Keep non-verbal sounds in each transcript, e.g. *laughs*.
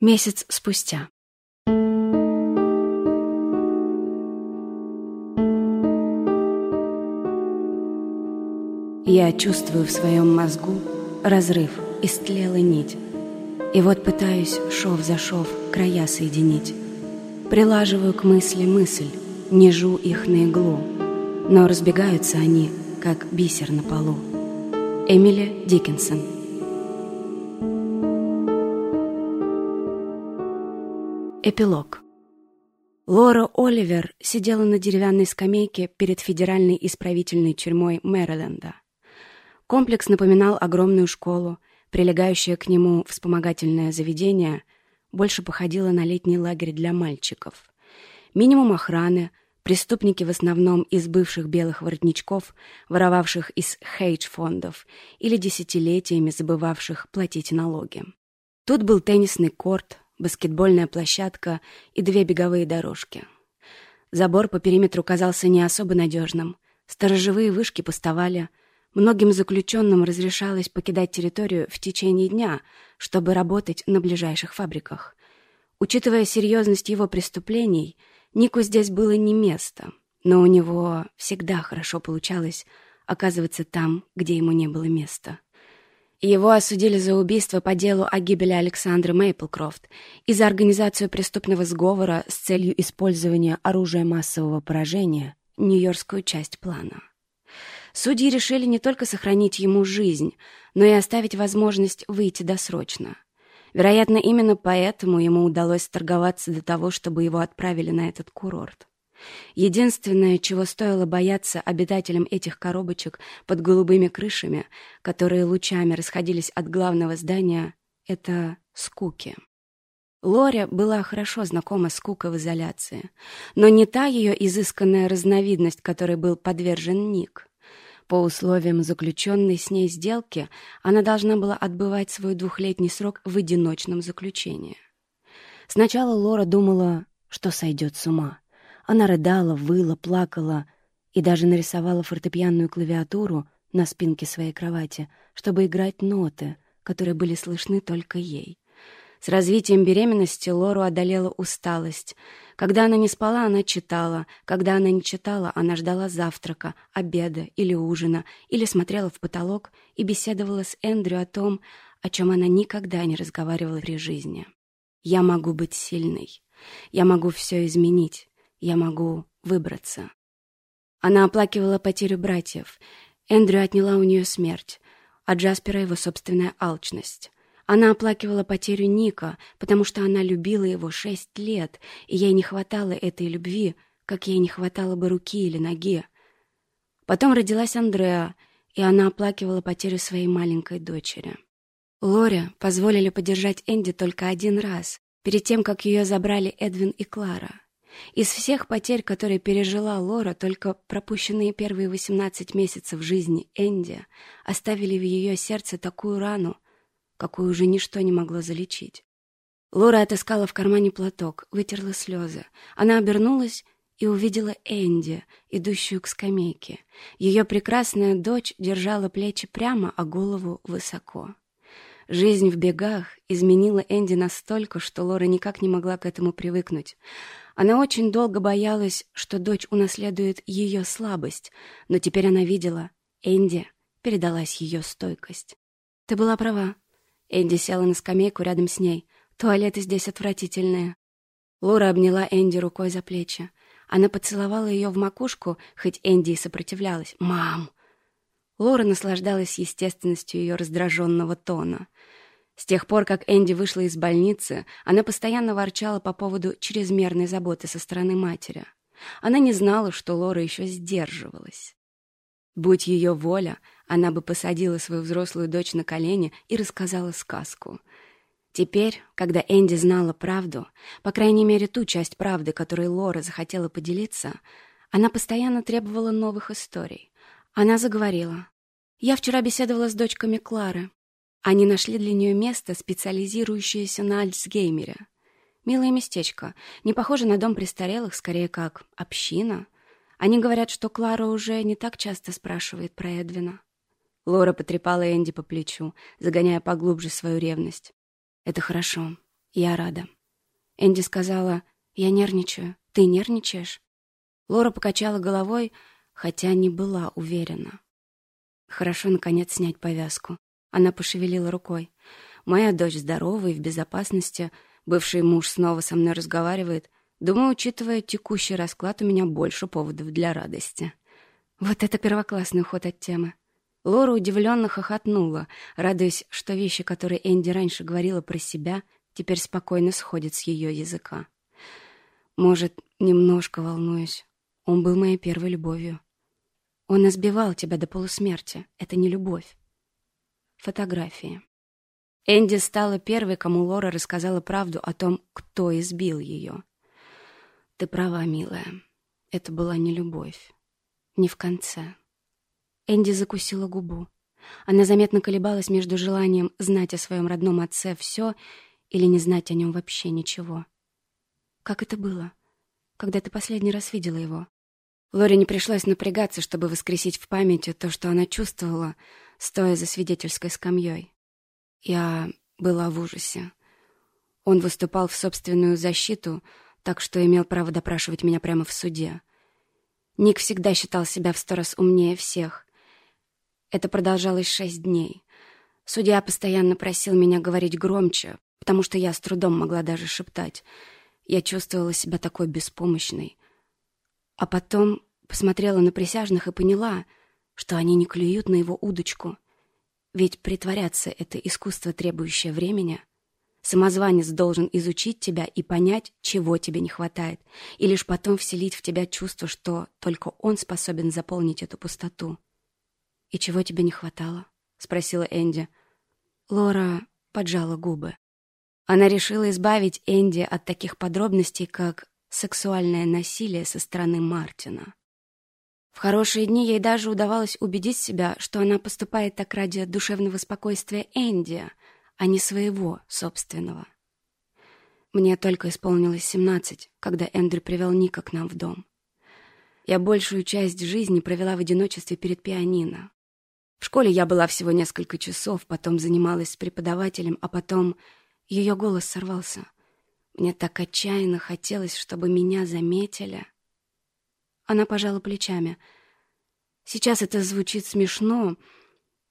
Месяц спустя. Я чувствую в своем мозгу разрыв, истлела нить. И вот пытаюсь шов за шов края соединить. Прилаживаю к мысли мысль, нежу их на иглу, но разбегаются они, как бисер на полу. Эмили Диккенсон Эпилог. Лора Оливер сидела на деревянной скамейке перед федеральной исправительной тюрьмой Мэриленда. Комплекс напоминал огромную школу, прилегающее к нему вспомогательное заведение больше походило на летний лагерь для мальчиков. Минимум охраны, преступники в основном из бывших белых воротничков, воровавших из хейдж-фондов или десятилетиями забывавших платить налоги. Тут был теннисный корт, баскетбольная площадка и две беговые дорожки. Забор по периметру казался не особо надежным. Сторожевые вышки пустовали. Многим заключенным разрешалось покидать территорию в течение дня, чтобы работать на ближайших фабриках. Учитывая серьезность его преступлений, Нику здесь было не место, но у него всегда хорошо получалось оказываться там, где ему не было места. Его осудили за убийство по делу о гибели Александры Мейплкрофт и за организацию преступного сговора с целью использования оружия массового поражения, нью-йоркскую часть плана. Судьи решили не только сохранить ему жизнь, но и оставить возможность выйти досрочно. Вероятно, именно поэтому ему удалось торговаться до того, чтобы его отправили на этот курорт. Единственное, чего стоило бояться обитателям этих коробочек под голубыми крышами, которые лучами расходились от главного здания, это скуки. Лори была хорошо знакома с скукой в изоляции, но не та ее изысканная разновидность, которой был подвержен Ник. По условиям заключенной с ней сделки она должна была отбывать свой двухлетний срок в одиночном заключении. Сначала Лора думала, что сойдет с ума — она рыдала, выла, плакала и даже нарисовала фортепианную клавиатуру на спинке своей кровати, чтобы играть ноты, которые были слышны только ей. С развитием беременности Лору одолела усталость. Когда она не спала, она читала. Когда она не читала, она ждала завтрака, обеда или ужина, или смотрела в потолок и беседовала с Эндрю о том, о чем она никогда не разговаривала при жизни. «Я могу быть сильной. Я могу все изменить я могу выбраться. Она оплакивала потерю братьев. Эндрю отняла у нее смерть, а Джаспера его собственная алчность. Она оплакивала потерю Ника, потому что она любила его шесть лет, и ей не хватало этой любви, как ей не хватало бы руки или ноги. Потом родилась Андреа, и она оплакивала потерю своей маленькой дочери. Лоре позволили подержать Энди только один раз, перед тем, как ее забрали Эдвин и Клара. Из всех потерь, которые пережила Лора, только пропущенные первые 18 месяцев жизни Энди оставили в ее сердце такую рану, какую уже ничто не могло залечить. Лора отыскала в кармане платок, вытерла слезы. Она обернулась и увидела Энди, идущую к скамейке. Ее прекрасная дочь держала плечи прямо, а голову высоко. Жизнь в бегах изменила Энди настолько, что Лора никак не могла к этому привыкнуть. Она очень долго боялась, что дочь унаследует ее слабость, но теперь она видела, Энди передалась ее стойкость. «Ты была права». Энди села на скамейку рядом с ней. «Туалеты здесь отвратительные». Лора обняла Энди рукой за плечи. Она поцеловала ее в макушку, хоть Энди и сопротивлялась. «Мам!» Лора наслаждалась естественностью ее раздраженного тона. С тех пор, как Энди вышла из больницы, она постоянно ворчала по поводу чрезмерной заботы со стороны матери. Она не знала, что Лора еще сдерживалась. Будь ее воля, она бы посадила свою взрослую дочь на колени и рассказала сказку. Теперь, когда Энди знала правду, по крайней мере ту часть правды, которой Лора захотела поделиться, она постоянно требовала новых историй. Она заговорила. «Я вчера беседовала с дочками Клары. Они нашли для нее место, специализирующееся на Альцгеймере. Милое местечко, не похоже на дом престарелых, скорее как община. Они говорят, что Клара уже не так часто спрашивает про Эдвина. Лора потрепала Энди по плечу, загоняя поглубже свою ревность. «Это хорошо. Я рада. Энди сказала, я нервничаю. Ты нервничаешь? Лора покачала головой, хотя не была уверена. Хорошо, наконец, снять повязку. Она пошевелила рукой. Моя дочь здорова и в безопасности. Бывший муж снова со мной разговаривает. Думаю, учитывая текущий расклад, у меня больше поводов для радости. Вот это первоклассный уход от темы. Лора удивленно хохотнула, радуясь, что вещи, которые Энди раньше говорила про себя, теперь спокойно сходят с ее языка. Может, немножко волнуюсь. Он был моей первой любовью. Он избивал тебя до полусмерти. Это не любовь. Фотографии. Энди стала первой, кому Лора рассказала правду о том, кто избил ее. Ты права, милая. Это была не любовь. Не в конце. Энди закусила губу. Она заметно колебалась между желанием знать о своем родном отце все или не знать о нем вообще ничего. Как это было, когда ты последний раз видела его? Лоре не пришлось напрягаться, чтобы воскресить в памяти то, что она чувствовала, стоя за свидетельской скамьей. Я была в ужасе. Он выступал в собственную защиту — так что имел право допрашивать меня прямо в суде. Ник всегда считал себя в сто раз умнее всех. Это продолжалось шесть дней. Судья постоянно просил меня говорить громче, потому что я с трудом могла даже шептать. Я чувствовала себя такой беспомощной. А потом посмотрела на присяжных и поняла, что они не клюют на его удочку. Ведь притворяться — это искусство, требующее времени — Самозванец должен изучить тебя и понять, чего тебе не хватает, и лишь потом вселить в тебя чувство, что только он способен заполнить эту пустоту. «И чего тебе не хватало?» — спросила Энди. Лора поджала губы. Она решила избавить Энди от таких подробностей, как сексуальное насилие со стороны Мартина. В хорошие дни ей даже удавалось убедить себя, что она поступает так ради душевного спокойствия Энди — а не своего собственного. Мне только исполнилось семнадцать, когда Эндрю привел Ника к нам в дом. Я большую часть жизни провела в одиночестве перед пианино. В школе я была всего несколько часов, потом занималась с преподавателем, а потом ее голос сорвался. Мне так отчаянно хотелось, чтобы меня заметили. Она пожала плечами. Сейчас это звучит смешно,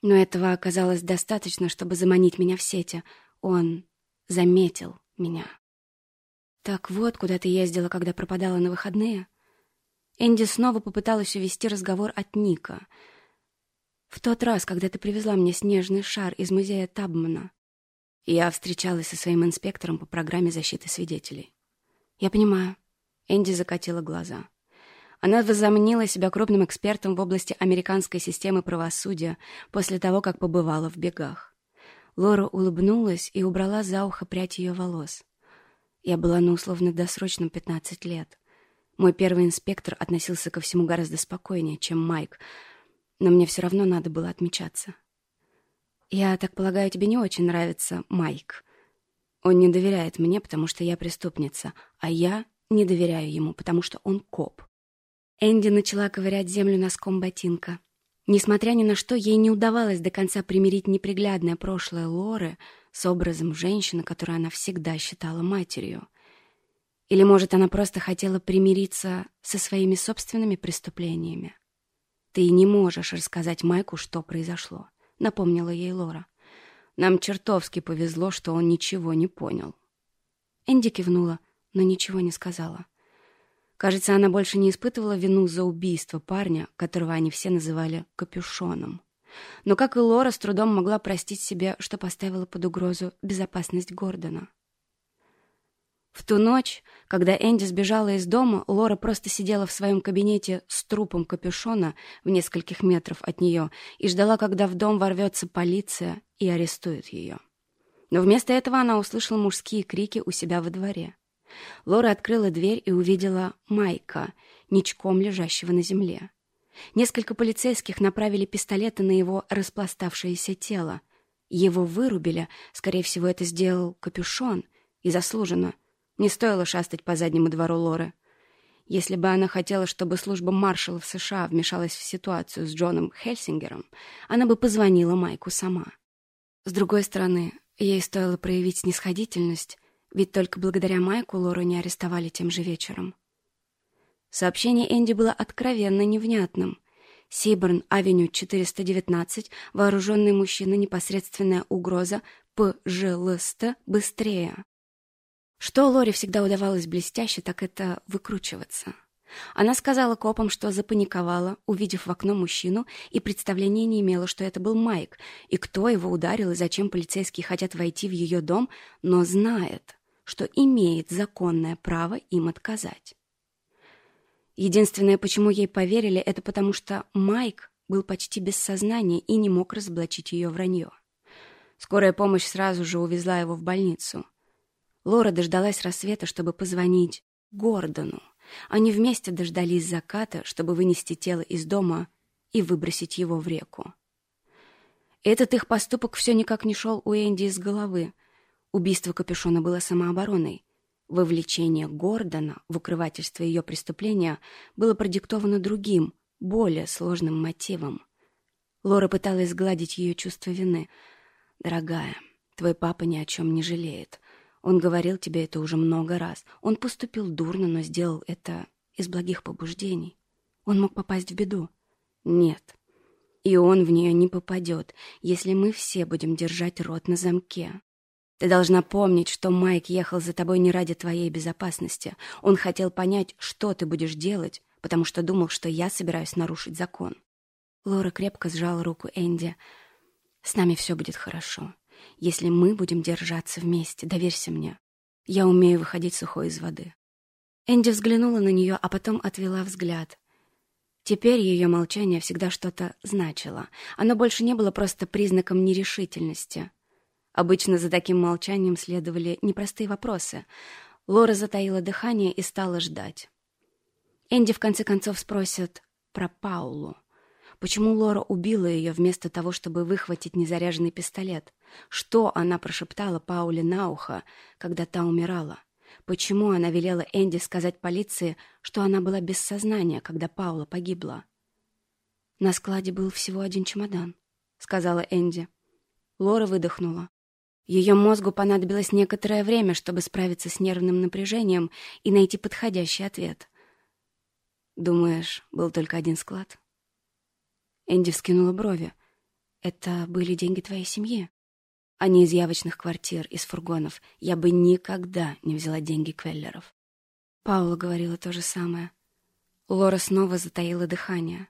но этого оказалось достаточно, чтобы заманить меня в сети. Он заметил меня. «Так вот, куда ты ездила, когда пропадала на выходные?» Энди снова попыталась увести разговор от Ника. «В тот раз, когда ты привезла мне снежный шар из музея Табмана, я встречалась со своим инспектором по программе защиты свидетелей. Я понимаю». Энди закатила глаза. Она возомнила себя крупным экспертом в области американской системы правосудия после того, как побывала в бегах. Лора улыбнулась и убрала за ухо прядь ее волос. Я была на условно-досрочном 15 лет. Мой первый инспектор относился ко всему гораздо спокойнее, чем Майк, но мне все равно надо было отмечаться. «Я так полагаю, тебе не очень нравится Майк. Он не доверяет мне, потому что я преступница, а я не доверяю ему, потому что он коп. Энди начала ковырять землю носком ботинка. Несмотря ни на что, ей не удавалось до конца примирить неприглядное прошлое Лоры с образом женщины, которую она всегда считала матерью. Или, может, она просто хотела примириться со своими собственными преступлениями? «Ты не можешь рассказать Майку, что произошло», — напомнила ей Лора. «Нам чертовски повезло, что он ничего не понял». Энди кивнула, но ничего не сказала. Кажется, она больше не испытывала вину за убийство парня, которого они все называли «капюшоном». Но, как и Лора, с трудом могла простить себе, что поставила под угрозу безопасность Гордона. В ту ночь, когда Энди сбежала из дома, Лора просто сидела в своем кабинете с трупом капюшона в нескольких метров от нее и ждала, когда в дом ворвется полиция и арестует ее. Но вместо этого она услышала мужские крики у себя во дворе. Лора открыла дверь и увидела Майка, ничком лежащего на земле. Несколько полицейских направили пистолеты на его распластавшееся тело. Его вырубили, скорее всего, это сделал капюшон, и заслуженно. Не стоило шастать по заднему двору Лоры. Если бы она хотела, чтобы служба маршалов США вмешалась в ситуацию с Джоном Хельсингером, она бы позвонила Майку сама. С другой стороны, ей стоило проявить снисходительность Ведь только благодаря Майку Лору не арестовали тем же вечером. Сообщение Энди было откровенно невнятным. Сейборн-авеню 419, вооруженный мужчина, непосредственная угроза, ПЖЛСТ, быстрее. Что Лоре всегда удавалось блестяще, так это выкручиваться. Она сказала копам, что запаниковала, увидев в окно мужчину, и представления не имела, что это был Майк, и кто его ударил, и зачем полицейские хотят войти в ее дом, но знает, что имеет законное право им отказать. Единственное, почему ей поверили, это потому что Майк был почти без сознания и не мог разоблачить ее вранье. Скорая помощь сразу же увезла его в больницу. Лора дождалась рассвета, чтобы позвонить Гордону. Они вместе дождались заката, чтобы вынести тело из дома и выбросить его в реку. Этот их поступок все никак не шел у Энди из головы. Убийство Капюшона было самообороной. Вовлечение Гордона в укрывательство ее преступления было продиктовано другим, более сложным мотивом. Лора пыталась сгладить ее чувство вины. «Дорогая, твой папа ни о чем не жалеет. Он говорил тебе это уже много раз. Он поступил дурно, но сделал это из благих побуждений. Он мог попасть в беду. Нет. И он в нее не попадет, если мы все будем держать рот на замке. Ты должна помнить, что Майк ехал за тобой не ради твоей безопасности. Он хотел понять, что ты будешь делать, потому что думал, что я собираюсь нарушить закон. Лора крепко сжала руку Энди. «С нами все будет хорошо. Если мы будем держаться вместе, доверься мне. Я умею выходить сухой из воды». Энди взглянула на нее, а потом отвела взгляд. Теперь ее молчание всегда что-то значило. Оно больше не было просто признаком нерешительности — Обычно за таким молчанием следовали непростые вопросы. Лора затаила дыхание и стала ждать. Энди в конце концов спросит про Паулу. Почему Лора убила ее вместо того, чтобы выхватить незаряженный пистолет? Что она прошептала Пауле на ухо, когда та умирала? Почему она велела Энди сказать полиции, что она была без сознания, когда Паула погибла? «На складе был всего один чемодан», — сказала Энди. Лора выдохнула. Ее мозгу понадобилось некоторое время, чтобы справиться с нервным напряжением и найти подходящий ответ. «Думаешь, был только один склад?» Энди вскинула брови. «Это были деньги твоей семьи?» а не из явочных квартир, из фургонов. Я бы никогда не взяла деньги Квеллеров. Паула говорила то же самое. Лора снова затаила дыхание.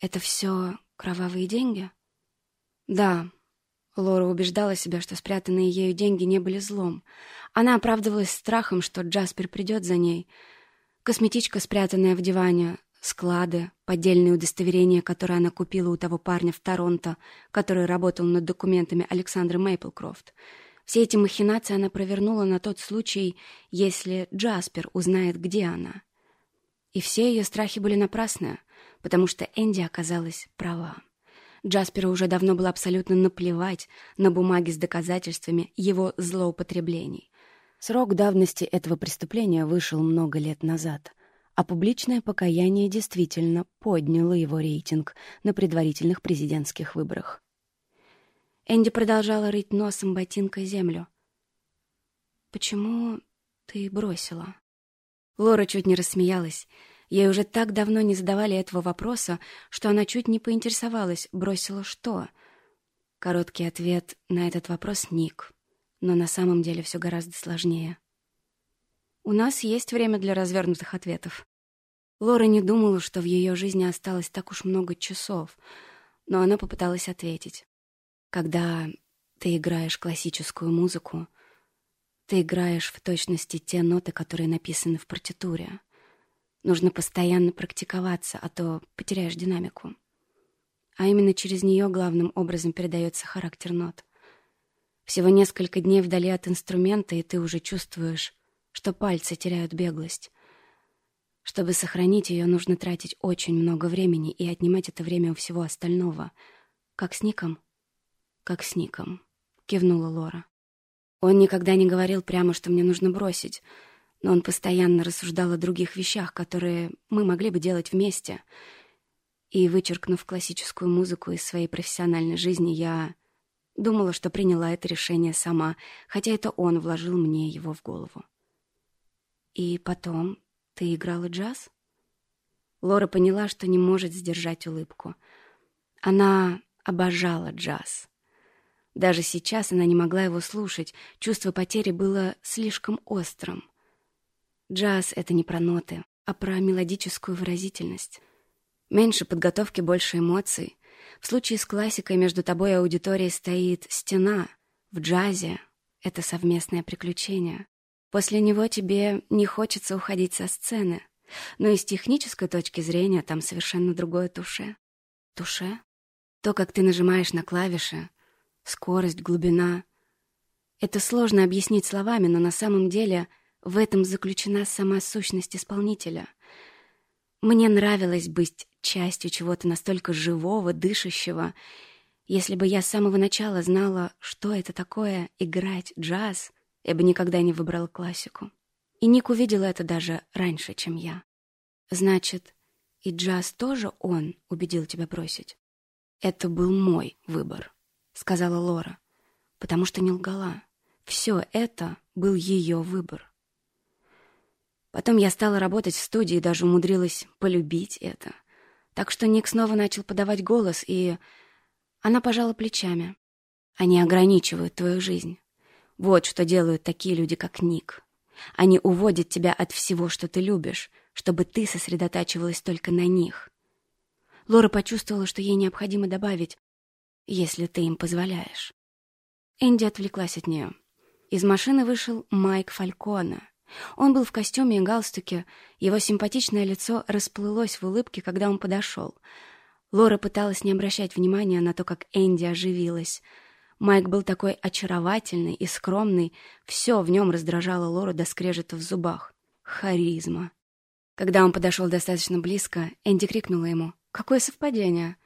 «Это все кровавые деньги?» «Да, Лора убеждала себя, что спрятанные ею деньги не были злом. Она оправдывалась страхом, что Джаспер придет за ней. Косметичка, спрятанная в диване, склады, поддельные удостоверения, которые она купила у того парня в Торонто, который работал над документами Александры Мейплкрофт. Все эти махинации она провернула на тот случай, если Джаспер узнает, где она. И все ее страхи были напрасны, потому что Энди оказалась права. Джасперу уже давно было абсолютно наплевать на бумаги с доказательствами его злоупотреблений. Срок давности этого преступления вышел много лет назад, а публичное покаяние действительно подняло его рейтинг на предварительных президентских выборах. Энди продолжала рыть носом ботинкой землю. «Почему ты бросила?» Лора чуть не рассмеялась. Ей уже так давно не задавали этого вопроса, что она чуть не поинтересовалась, бросила что. Короткий ответ на этот вопрос — Ник. Но на самом деле все гораздо сложнее. У нас есть время для развернутых ответов. Лора не думала, что в ее жизни осталось так уж много часов, но она попыталась ответить. Когда ты играешь классическую музыку, ты играешь в точности те ноты, которые написаны в партитуре. Нужно постоянно практиковаться, а то потеряешь динамику. А именно через нее главным образом передается характер нот. Всего несколько дней вдали от инструмента, и ты уже чувствуешь, что пальцы теряют беглость. Чтобы сохранить ее, нужно тратить очень много времени и отнимать это время у всего остального. Как с Ником? Как с Ником, кивнула Лора. Он никогда не говорил прямо, что мне нужно бросить — но он постоянно рассуждал о других вещах, которые мы могли бы делать вместе. И, вычеркнув классическую музыку из своей профессиональной жизни, я Думала, что приняла это решение сама, хотя это он вложил мне его в голову. И потом ты играла джаз? Лора поняла, что не может сдержать улыбку. Она обожала джаз. Даже сейчас она не могла его слушать, чувство потери было слишком острым. Джаз — это не про ноты, а про мелодическую выразительность. Меньше подготовки, больше эмоций. В случае с классикой между тобой и аудиторией стоит стена. В джазе — это совместное приключение. После него тебе не хочется уходить со сцены. Но и с технической точки зрения там совершенно другое туше. Туше? То, как ты нажимаешь на клавиши, скорость, глубина. Это сложно объяснить словами, но на самом деле в этом заключена сама сущность исполнителя. Мне нравилось быть частью чего-то настолько живого, дышащего. Если бы я с самого начала знала, что это такое играть джаз, я бы никогда не выбрала классику. И Ник увидела это даже раньше, чем я. Значит, и джаз тоже он убедил тебя бросить? Это был мой выбор, сказала Лора, потому что не лгала. Все это был ее выбор. Потом я стала работать в студии и даже умудрилась полюбить это. Так что Ник снова начал подавать голос, и она пожала плечами. Они ограничивают твою жизнь. Вот что делают такие люди, как Ник. Они уводят тебя от всего, что ты любишь, чтобы ты сосредотачивалась только на них. Лора почувствовала, что ей необходимо добавить «если ты им позволяешь». Энди отвлеклась от нее. Из машины вышел Майк Фалькона. Он был в костюме и галстуке, его симпатичное лицо расплылось в улыбке, когда он подошел. Лора пыталась не обращать внимания на то, как Энди оживилась — Майк был такой очаровательный и скромный, все в нем раздражало Лору до скрежета в зубах. Харизма. Когда он подошел достаточно близко, Энди крикнула ему «Какое совпадение?»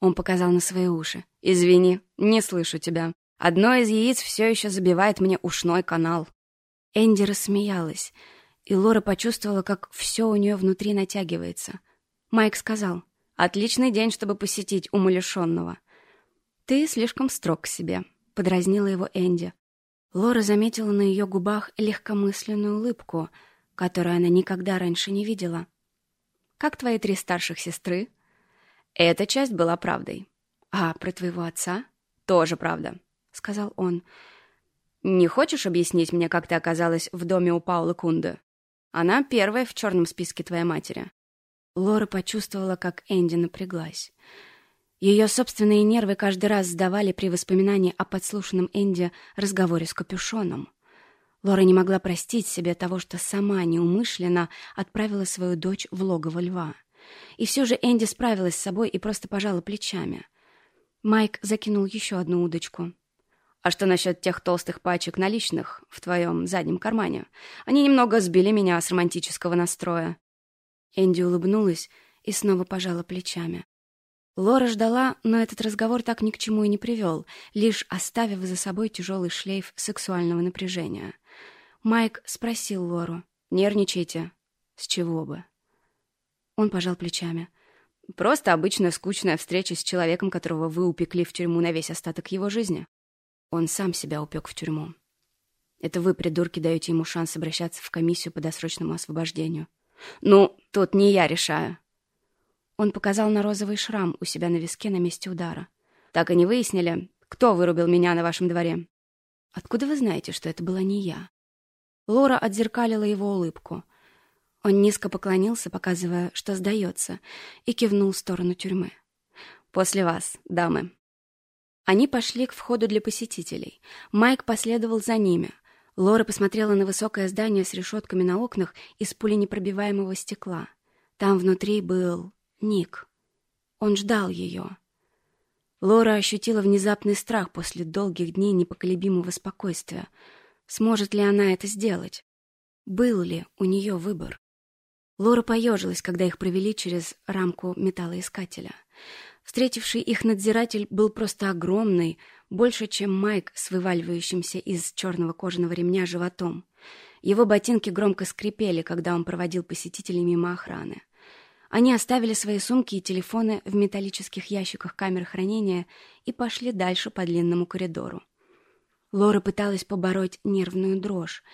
Он показал на свои уши. «Извини, не слышу тебя. Одно из яиц все еще забивает мне ушной канал». Энди рассмеялась, и Лора почувствовала, как все у нее внутри натягивается. Майк сказал «Отличный день, чтобы посетить умалишенного». «Ты слишком строг к себе», — подразнила его Энди. Лора заметила на ее губах легкомысленную улыбку, которую она никогда раньше не видела. «Как твои три старших сестры?» «Эта часть была правдой». «А про твоего отца?» «Тоже правда», — сказал он. «Не хочешь объяснить мне, как ты оказалась в доме у Паулы Кунды? Она первая в черном списке твоей матери». Лора почувствовала, как Энди напряглась. Ее собственные нервы каждый раз сдавали при воспоминании о подслушанном Энди разговоре с капюшоном. Лора не могла простить себе того, что сама неумышленно отправила свою дочь в логово льва. И все же Энди справилась с собой и просто пожала плечами. Майк закинул еще одну удочку. «А что насчет тех толстых пачек наличных в твоем заднем кармане? Они немного сбили меня с романтического настроя». Энди улыбнулась и снова пожала плечами. Лора ждала, но этот разговор так ни к чему и не привел, лишь оставив за собой тяжелый шлейф сексуального напряжения. Майк спросил Лору, «Нервничайте?» «С чего бы?» Он пожал плечами. «Просто обычная скучная встреча с человеком, которого вы упекли в тюрьму на весь остаток его жизни. Он сам себя упек в тюрьму. Это вы, придурки, даете ему шанс обращаться в комиссию по досрочному освобождению. Ну, тут не я решаю». Он показал на розовый шрам у себя на виске на месте удара. «Так и не выяснили, кто вырубил меня на вашем дворе?» «Откуда вы знаете, что это была не я?» Лора отзеркалила его улыбку. Он низко поклонился, показывая, что сдается, и кивнул в сторону тюрьмы. «После вас, дамы». Они пошли к входу для посетителей. Майк последовал за ними. Лора посмотрела на высокое здание с решетками на окнах из пуленепробиваемого стекла. Там внутри был Ник. Он ждал ее. Лора ощутила внезапный страх после долгих дней непоколебимого спокойствия. Сможет ли она это сделать? Был ли у нее выбор? Лора поежилась, когда их провели через рамку металлоискателя. Встретивший их надзиратель был просто огромный, больше, чем Майк с вываливающимся из черного кожаного ремня животом. Его ботинки громко скрипели, когда он проводил посетителей мимо охраны. Они оставили свои сумки и телефоны в металлических ящиках камер хранения и пошли дальше по длинному коридору. Лора пыталась побороть нервную дрожь.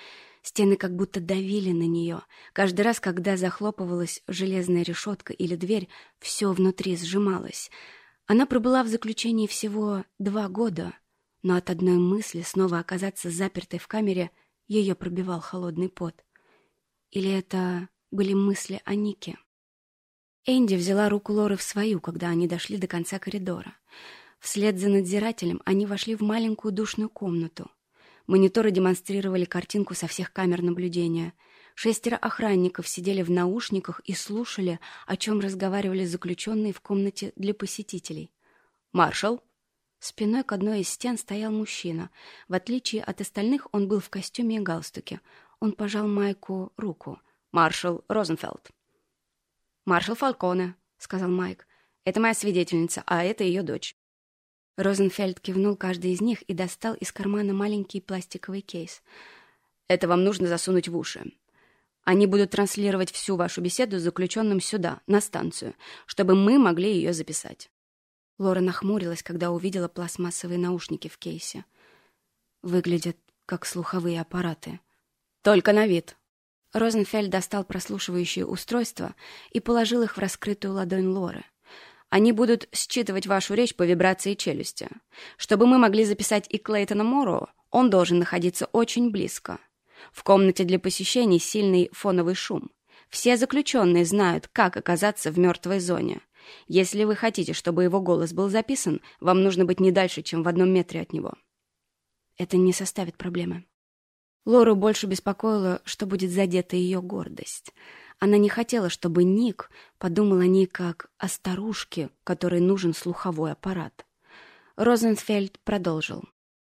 Стены как будто давили на нее. Каждый раз, когда захлопывалась железная решетка или дверь, все внутри сжималось. Она пробыла в заключении всего два года, но от одной мысли снова оказаться запертой в камере ее пробивал холодный пот. Или это были мысли о Нике? Энди взяла руку Лоры в свою, когда они дошли до конца коридора. Вслед за надзирателем они вошли в маленькую душную комнату. Мониторы демонстрировали картинку со всех камер наблюдения. Шестеро охранников сидели в наушниках и слушали, о чем разговаривали заключенные в комнате для посетителей. «Маршал!» Спиной к одной из стен стоял мужчина. В отличие от остальных, он был в костюме и галстуке. Он пожал Майку руку. «Маршал Розенфелд». «Маршал Фалконе», — сказал Майк. «Это моя свидетельница, а это ее дочь». Розенфельд кивнул каждый из них и достал из кармана маленький пластиковый кейс. «Это вам нужно засунуть в уши. Они будут транслировать всю вашу беседу с заключенным сюда, на станцию, чтобы мы могли ее записать». Лора нахмурилась, когда увидела пластмассовые наушники в кейсе. Выглядят как слуховые аппараты. «Только на вид», Розенфельд достал прослушивающие устройства и положил их в раскрытую ладонь Лоры. Они будут считывать вашу речь по вибрации челюсти. Чтобы мы могли записать и Клейтона Моро, он должен находиться очень близко. В комнате для посещений сильный фоновый шум. Все заключенные знают, как оказаться в мертвой зоне. Если вы хотите, чтобы его голос был записан, вам нужно быть не дальше, чем в одном метре от него. Это не составит проблемы. Лору больше беспокоило, что будет задета ее гордость. Она не хотела, чтобы Ник подумал о ней как о старушке, которой нужен слуховой аппарат. Розенфельд продолжил.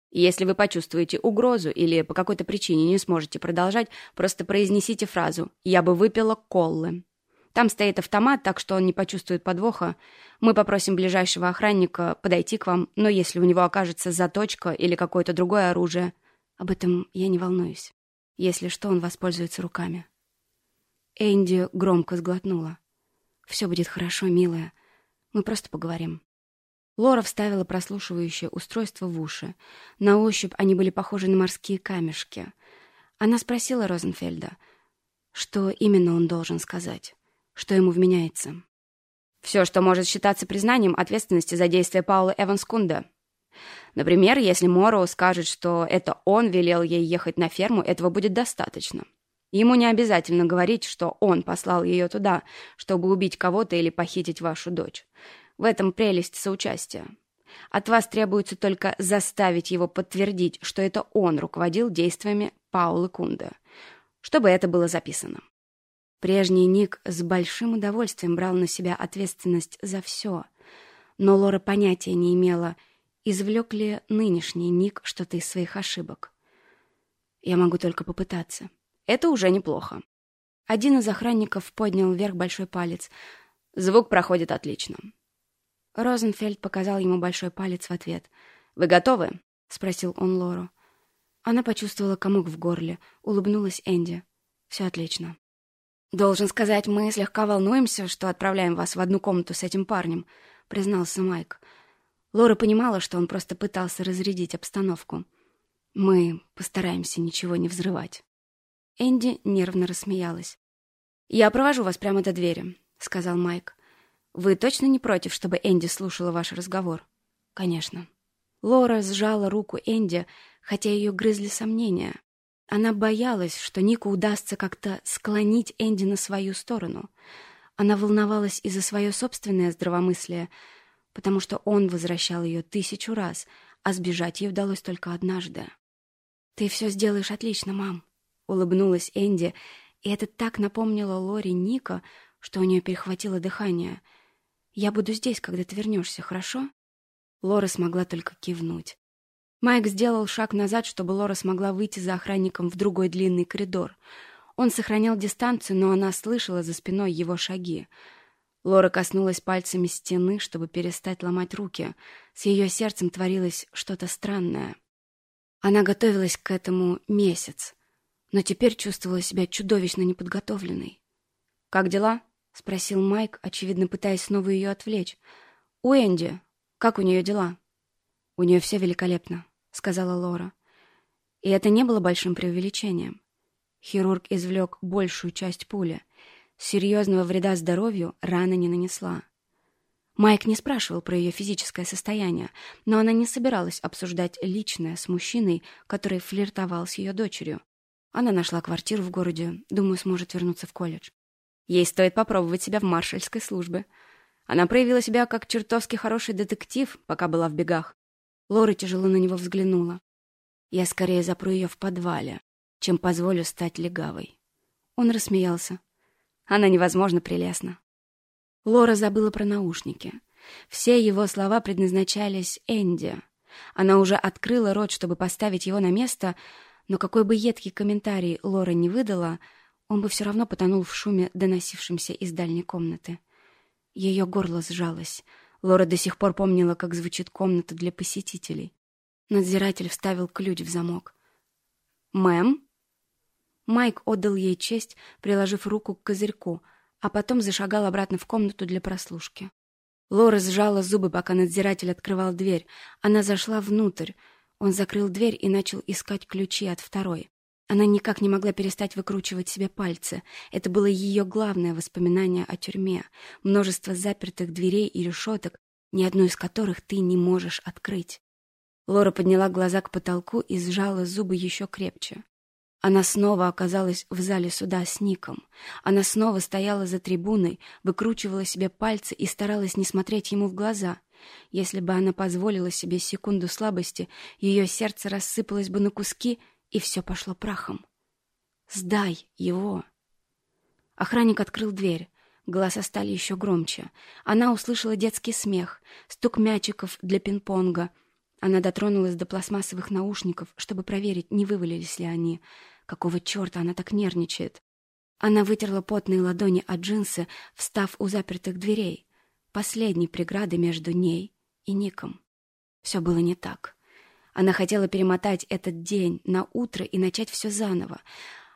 «Если вы почувствуете угрозу или по какой-то причине не сможете продолжать, просто произнесите фразу «Я бы выпила коллы». Там стоит автомат, так что он не почувствует подвоха. Мы попросим ближайшего охранника подойти к вам, но если у него окажется заточка или какое-то другое оружие, об этом я не волнуюсь. Если что, он воспользуется руками. Энди громко сглотнула. «Все будет хорошо, милая. Мы просто поговорим». Лора вставила прослушивающее устройство в уши. На ощупь они были похожи на морские камешки. Она спросила Розенфельда, что именно он должен сказать, что ему вменяется. «Все, что может считаться признанием ответственности за действия Паула Эванскунда», Например, если Морроу скажет, что это он велел ей ехать на ферму, этого будет достаточно. Ему не обязательно говорить, что он послал ее туда, чтобы убить кого-то или похитить вашу дочь. В этом прелесть соучастия. От вас требуется только заставить его подтвердить, что это он руководил действиями Паулы Кунда, чтобы это было записано. Прежний Ник с большим удовольствием брал на себя ответственность за все, но Лора понятия не имела, извлек ли нынешний Ник что-то из своих ошибок. Я могу только попытаться. Это уже неплохо. Один из охранников поднял вверх большой палец. Звук проходит отлично. Розенфельд показал ему большой палец в ответ. «Вы готовы?» — спросил он Лору. Она почувствовала комок в горле, улыбнулась Энди. «Все отлично». «Должен сказать, мы слегка волнуемся, что отправляем вас в одну комнату с этим парнем», — признался Майк. Лора понимала, что он просто пытался разрядить обстановку. «Мы постараемся ничего не взрывать». Энди нервно рассмеялась. «Я провожу вас прямо до двери», — сказал Майк. «Вы точно не против, чтобы Энди слушала ваш разговор?» «Конечно». Лора сжала руку Энди, хотя ее грызли сомнения. Она боялась, что Нику удастся как-то склонить Энди на свою сторону. Она волновалась и за свое собственное здравомыслие — потому что он возвращал ее тысячу раз, а сбежать ей удалось только однажды. «Ты все сделаешь отлично, мам», — улыбнулась Энди, и это так напомнило Лори Ника, что у нее перехватило дыхание. «Я буду здесь, когда ты вернешься, хорошо?» Лора смогла только кивнуть. Майк сделал шаг назад, чтобы Лора смогла выйти за охранником в другой длинный коридор. Он сохранял дистанцию, но она слышала за спиной его шаги. Лора коснулась пальцами стены, чтобы перестать ломать руки. С ее сердцем творилось что-то странное. Она готовилась к этому месяц, но теперь чувствовала себя чудовищно неподготовленной. «Как дела?» — спросил Майк, очевидно пытаясь снова ее отвлечь. «У Энди. Как у нее дела?» «У нее все великолепно», — сказала Лора. И это не было большим преувеличением. Хирург извлек большую часть пули. Серьезного вреда здоровью рана не нанесла. Майк не спрашивал про ее физическое состояние, но она не собиралась обсуждать личное с мужчиной, который флиртовал с ее дочерью. Она нашла квартиру в городе, думаю, сможет вернуться в колледж. Ей стоит попробовать себя в маршальской службе. Она проявила себя как чертовски хороший детектив, пока была в бегах. Лора тяжело на него взглянула. Я скорее запру ее в подвале, чем позволю стать легавой. Он рассмеялся. Она невозможно прелестна. Лора забыла про наушники. Все его слова предназначались Энди. Она уже открыла рот, чтобы поставить его на место, но какой бы едкий комментарий Лора не выдала, он бы все равно потонул в шуме, доносившемся из дальней комнаты. Ее горло сжалось. Лора до сих пор помнила, как звучит комната для посетителей. Надзиратель вставил ключ в замок. «Мэм?» Майк отдал ей честь, приложив руку к козырьку, а потом зашагал обратно в комнату для прослушки. Лора сжала зубы, пока надзиратель открывал дверь. Она зашла внутрь. Он закрыл дверь и начал искать ключи от второй. Она никак не могла перестать выкручивать себе пальцы. Это было ее главное воспоминание о тюрьме. Множество запертых дверей и решеток, ни одну из которых ты не можешь открыть. Лора подняла глаза к потолку и сжала зубы еще крепче. Она снова оказалась в зале суда с Ником. Она снова стояла за трибуной, выкручивала себе пальцы и старалась не смотреть ему в глаза. Если бы она позволила себе секунду слабости, ее сердце рассыпалось бы на куски — и все пошло прахом. «Сдай его!» Охранник открыл дверь. Голоса стали еще громче. Она услышала детский смех, стук мячиков для пинг-понга. Она дотронулась до пластмассовых наушников, чтобы проверить, не вывалились ли они. Какого черта она так нервничает? Она вытерла потные ладони от джинсы, встав у запертых дверей. Последней преграды между ней и Ником. Все было не так. Она хотела перемотать этот день на утро и начать все заново.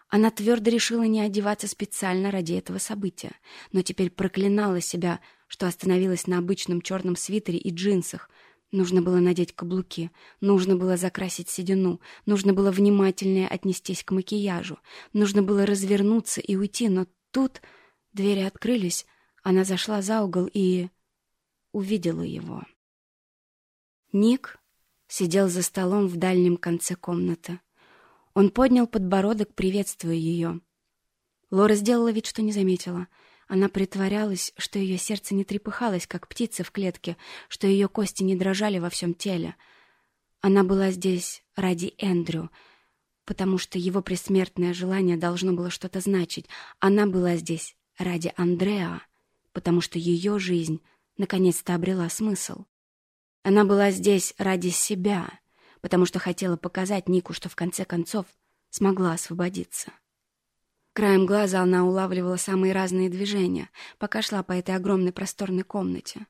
Она твердо решила не одеваться специально ради этого события, но теперь проклинала себя, что остановилась на обычном черном свитере и джинсах. Нужно было надеть каблуки, нужно было закрасить седину, нужно было внимательнее отнестись к макияжу, нужно было развернуться и уйти, но тут двери открылись, она зашла за угол и увидела его. Ник сидел за столом в дальнем конце комнаты. Он поднял подбородок, приветствуя ее. Лора сделала вид, что не заметила. Она притворялась, что ее сердце не трепыхалось, как птица в клетке, что ее кости не дрожали во всем теле. Она была здесь ради Эндрю, потому что его пресмертное желание должно было что-то значить. Она была здесь ради Андреа, потому что ее жизнь наконец-то обрела смысл. Она была здесь ради себя, потому что хотела показать Нику, что в конце концов смогла освободиться. Краем глаза она улавливала самые разные движения, пока шла по этой огромной просторной комнате.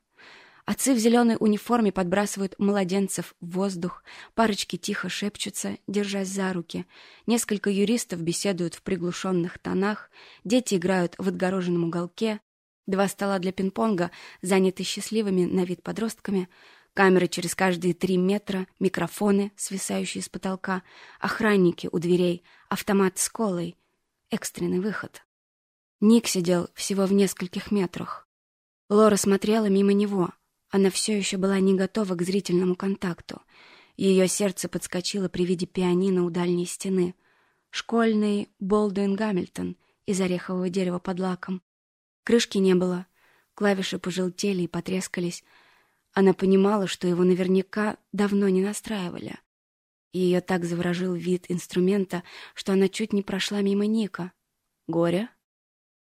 Отцы в зеленой униформе подбрасывают младенцев в воздух, парочки тихо шепчутся, держась за руки, несколько юристов беседуют в приглушенных тонах, дети играют в отгороженном уголке, два стола для пинг-понга заняты счастливыми на вид подростками — Камеры через каждые три метра, микрофоны, свисающие с потолка, охранники у дверей, автомат с колой. Экстренный выход. Ник сидел всего в нескольких метрах. Лора смотрела мимо него. Она все еще была не готова к зрительному контакту. Ее сердце подскочило при виде пианино у дальней стены. Школьный Болдуин Гамильтон из орехового дерева под лаком. Крышки не было. Клавиши пожелтели и потрескались, она понимала, что его наверняка давно не настраивали. Ее так заворожил вид инструмента, что она чуть не прошла мимо Ника. Горе?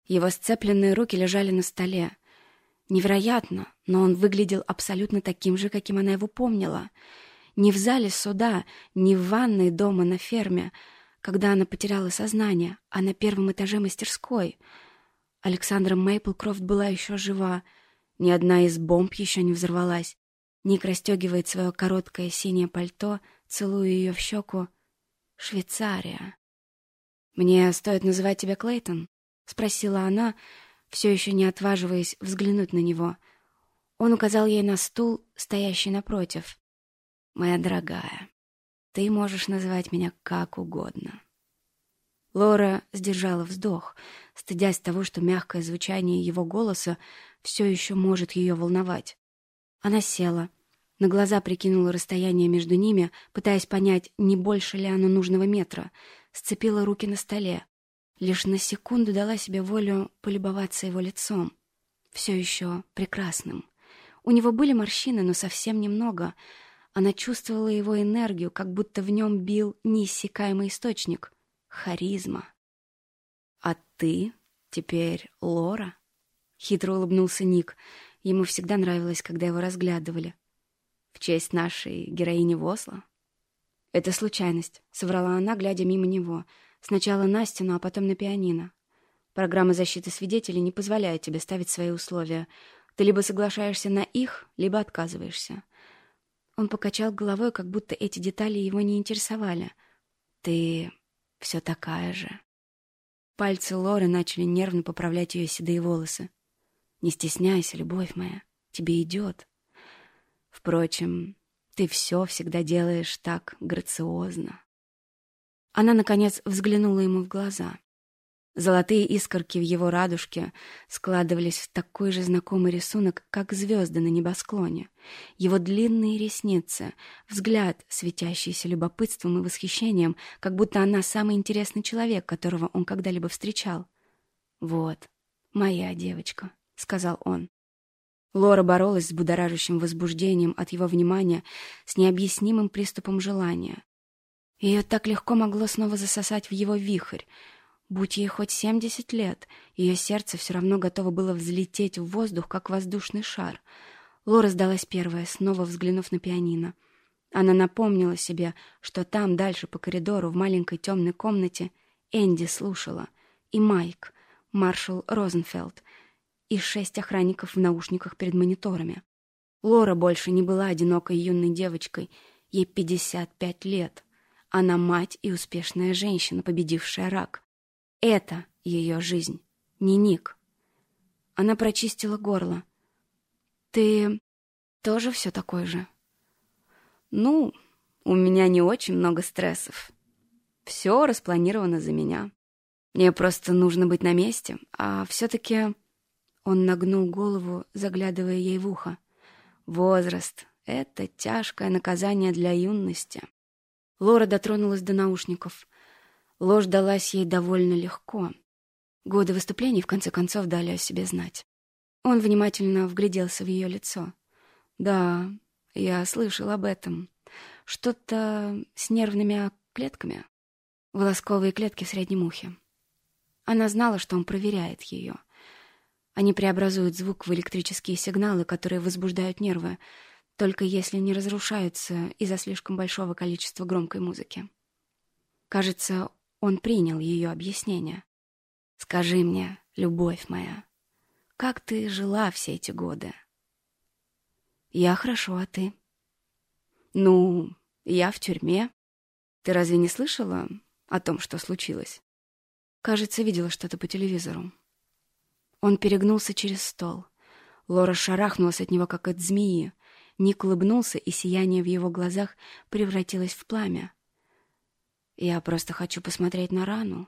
Его сцепленные руки лежали на столе. Невероятно, но он выглядел абсолютно таким же, каким она его помнила. Не в зале суда, не в ванной дома на ферме, когда она потеряла сознание, а на первом этаже мастерской. Александра Мейплкрофт была еще жива — ни одна из бомб еще не взорвалась. Ник расстегивает свое короткое синее пальто, целуя ее в щеку. Швейцария. «Мне стоит называть тебя Клейтон?» — спросила она, все еще не отваживаясь взглянуть на него. Он указал ей на стул, стоящий напротив. «Моя дорогая, ты можешь называть меня как угодно». Лора сдержала вздох, стыдясь того, что мягкое звучание его голоса все еще может ее волновать. Она села, на глаза прикинула расстояние между ними, пытаясь понять, не больше ли оно нужного метра, сцепила руки на столе. Лишь на секунду дала себе волю полюбоваться его лицом. Все еще прекрасным. У него были морщины, но совсем немного. Она чувствовала его энергию, как будто в нем бил неиссякаемый источник — харизма. Ты теперь Лора? Хитро улыбнулся Ник. Ему всегда нравилось, когда его разглядывали. В честь нашей героини Восла? Это случайность, соврала она, глядя мимо него. Сначала на стену, а потом на пианино. Программа защиты свидетелей не позволяет тебе ставить свои условия. Ты либо соглашаешься на их, либо отказываешься. Он покачал головой, как будто эти детали его не интересовали. Ты все такая же. Пальцы Лоры начали нервно поправлять ее седые волосы. «Не стесняйся, любовь моя, тебе идет. Впрочем, ты все всегда делаешь так грациозно». Она, наконец, взглянула ему в глаза. Золотые искорки в его радужке складывались в такой же знакомый рисунок, как звезды на небосклоне. Его длинные ресницы, взгляд, светящийся любопытством и восхищением, как будто она самый интересный человек, которого он когда-либо встречал. «Вот, моя девочка», — сказал он. Лора боролась с будоражащим возбуждением от его внимания, с необъяснимым приступом желания. Ее так легко могло снова засосать в его вихрь, Будь ей хоть семьдесят лет, ее сердце все равно готово было взлететь в воздух, как воздушный шар. Лора сдалась первая, снова взглянув на пианино. Она напомнила себе, что там, дальше по коридору, в маленькой темной комнате, Энди слушала, и Майк, маршал Розенфелд, и шесть охранников в наушниках перед мониторами. Лора больше не была одинокой юной девочкой, ей 55 лет. Она мать и успешная женщина, победившая рак. Это ее жизнь, не Ник. Она прочистила горло. «Ты тоже все такой же?» «Ну, у меня не очень много стрессов. Все распланировано за меня. Мне просто нужно быть на месте, а все-таки...» Он нагнул голову, заглядывая ей в ухо. «Возраст — это тяжкое наказание для юности». Лора дотронулась до наушников. Ложь далась ей довольно легко. Годы выступлений в конце концов дали о себе знать. Он внимательно вгляделся в ее лицо. «Да, я слышал об этом. Что-то с нервными клетками. Волосковые клетки в среднем ухе. Она знала, что он проверяет ее. Они преобразуют звук в электрические сигналы, которые возбуждают нервы, только если не разрушаются из-за слишком большого количества громкой музыки. Кажется, он принял ее объяснение. «Скажи мне, любовь моя, как ты жила все эти годы?» «Я хорошо, а ты?» «Ну, я в тюрьме. Ты разве не слышала о том, что случилось?» Кажется, видела что-то по телевизору. Он перегнулся через стол. Лора шарахнулась от него, как от змеи. Ник улыбнулся, и сияние в его глазах превратилось в пламя. Я просто хочу посмотреть на рану.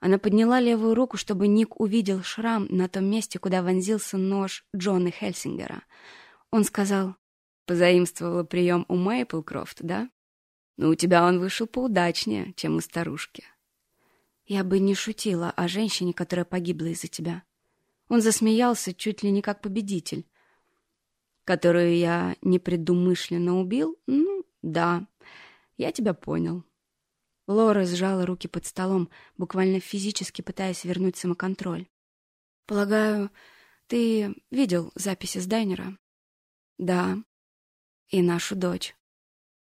Она подняла левую руку, чтобы Ник увидел шрам на том месте, куда вонзился нож Джона Хельсингера. Он сказал, позаимствовала прием у Мейплкрофт, да? Но у тебя он вышел поудачнее, чем у старушки. Я бы не шутила о женщине, которая погибла из-за тебя. Он засмеялся чуть ли не как победитель. Которую я непредумышленно убил? Ну, да, я тебя понял. Лора сжала руки под столом, буквально физически пытаясь вернуть самоконтроль. «Полагаю, ты видел записи с дайнера?» «Да. И нашу дочь.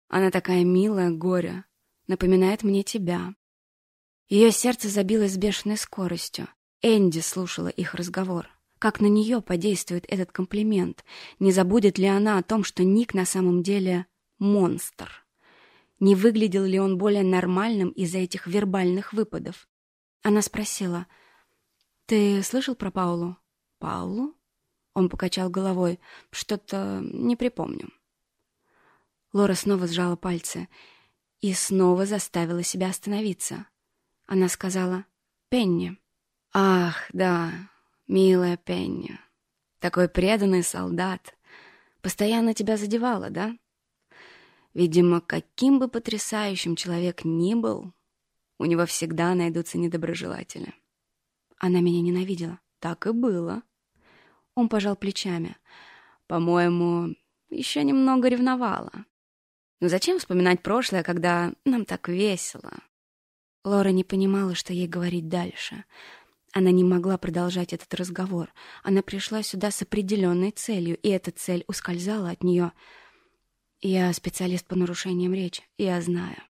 Она такая милая, горя. Напоминает мне тебя». Ее сердце забилось с бешеной скоростью. Энди слушала их разговор. Как на нее подействует этот комплимент? Не забудет ли она о том, что Ник на самом деле монстр? Не выглядел ли он более нормальным из-за этих вербальных выпадов. Она спросила, «Ты слышал про Паулу?» «Паулу?» Он покачал головой. «Что-то не припомню». Лора снова сжала пальцы и снова заставила себя остановиться. Она сказала «Пенни». «Ах, да, милая Пенни, такой преданный солдат. Постоянно тебя задевала, да?» Видимо, каким бы потрясающим человек ни был, у него всегда найдутся недоброжелатели. Она меня ненавидела. Так и было. Он пожал плечами. По-моему, еще немного ревновала. Но зачем вспоминать прошлое, когда нам так весело? Лора не понимала, что ей говорить дальше. Она не могла продолжать этот разговор. Она пришла сюда с определенной целью, и эта цель ускользала от нее. Я специалист по нарушениям речи, я знаю.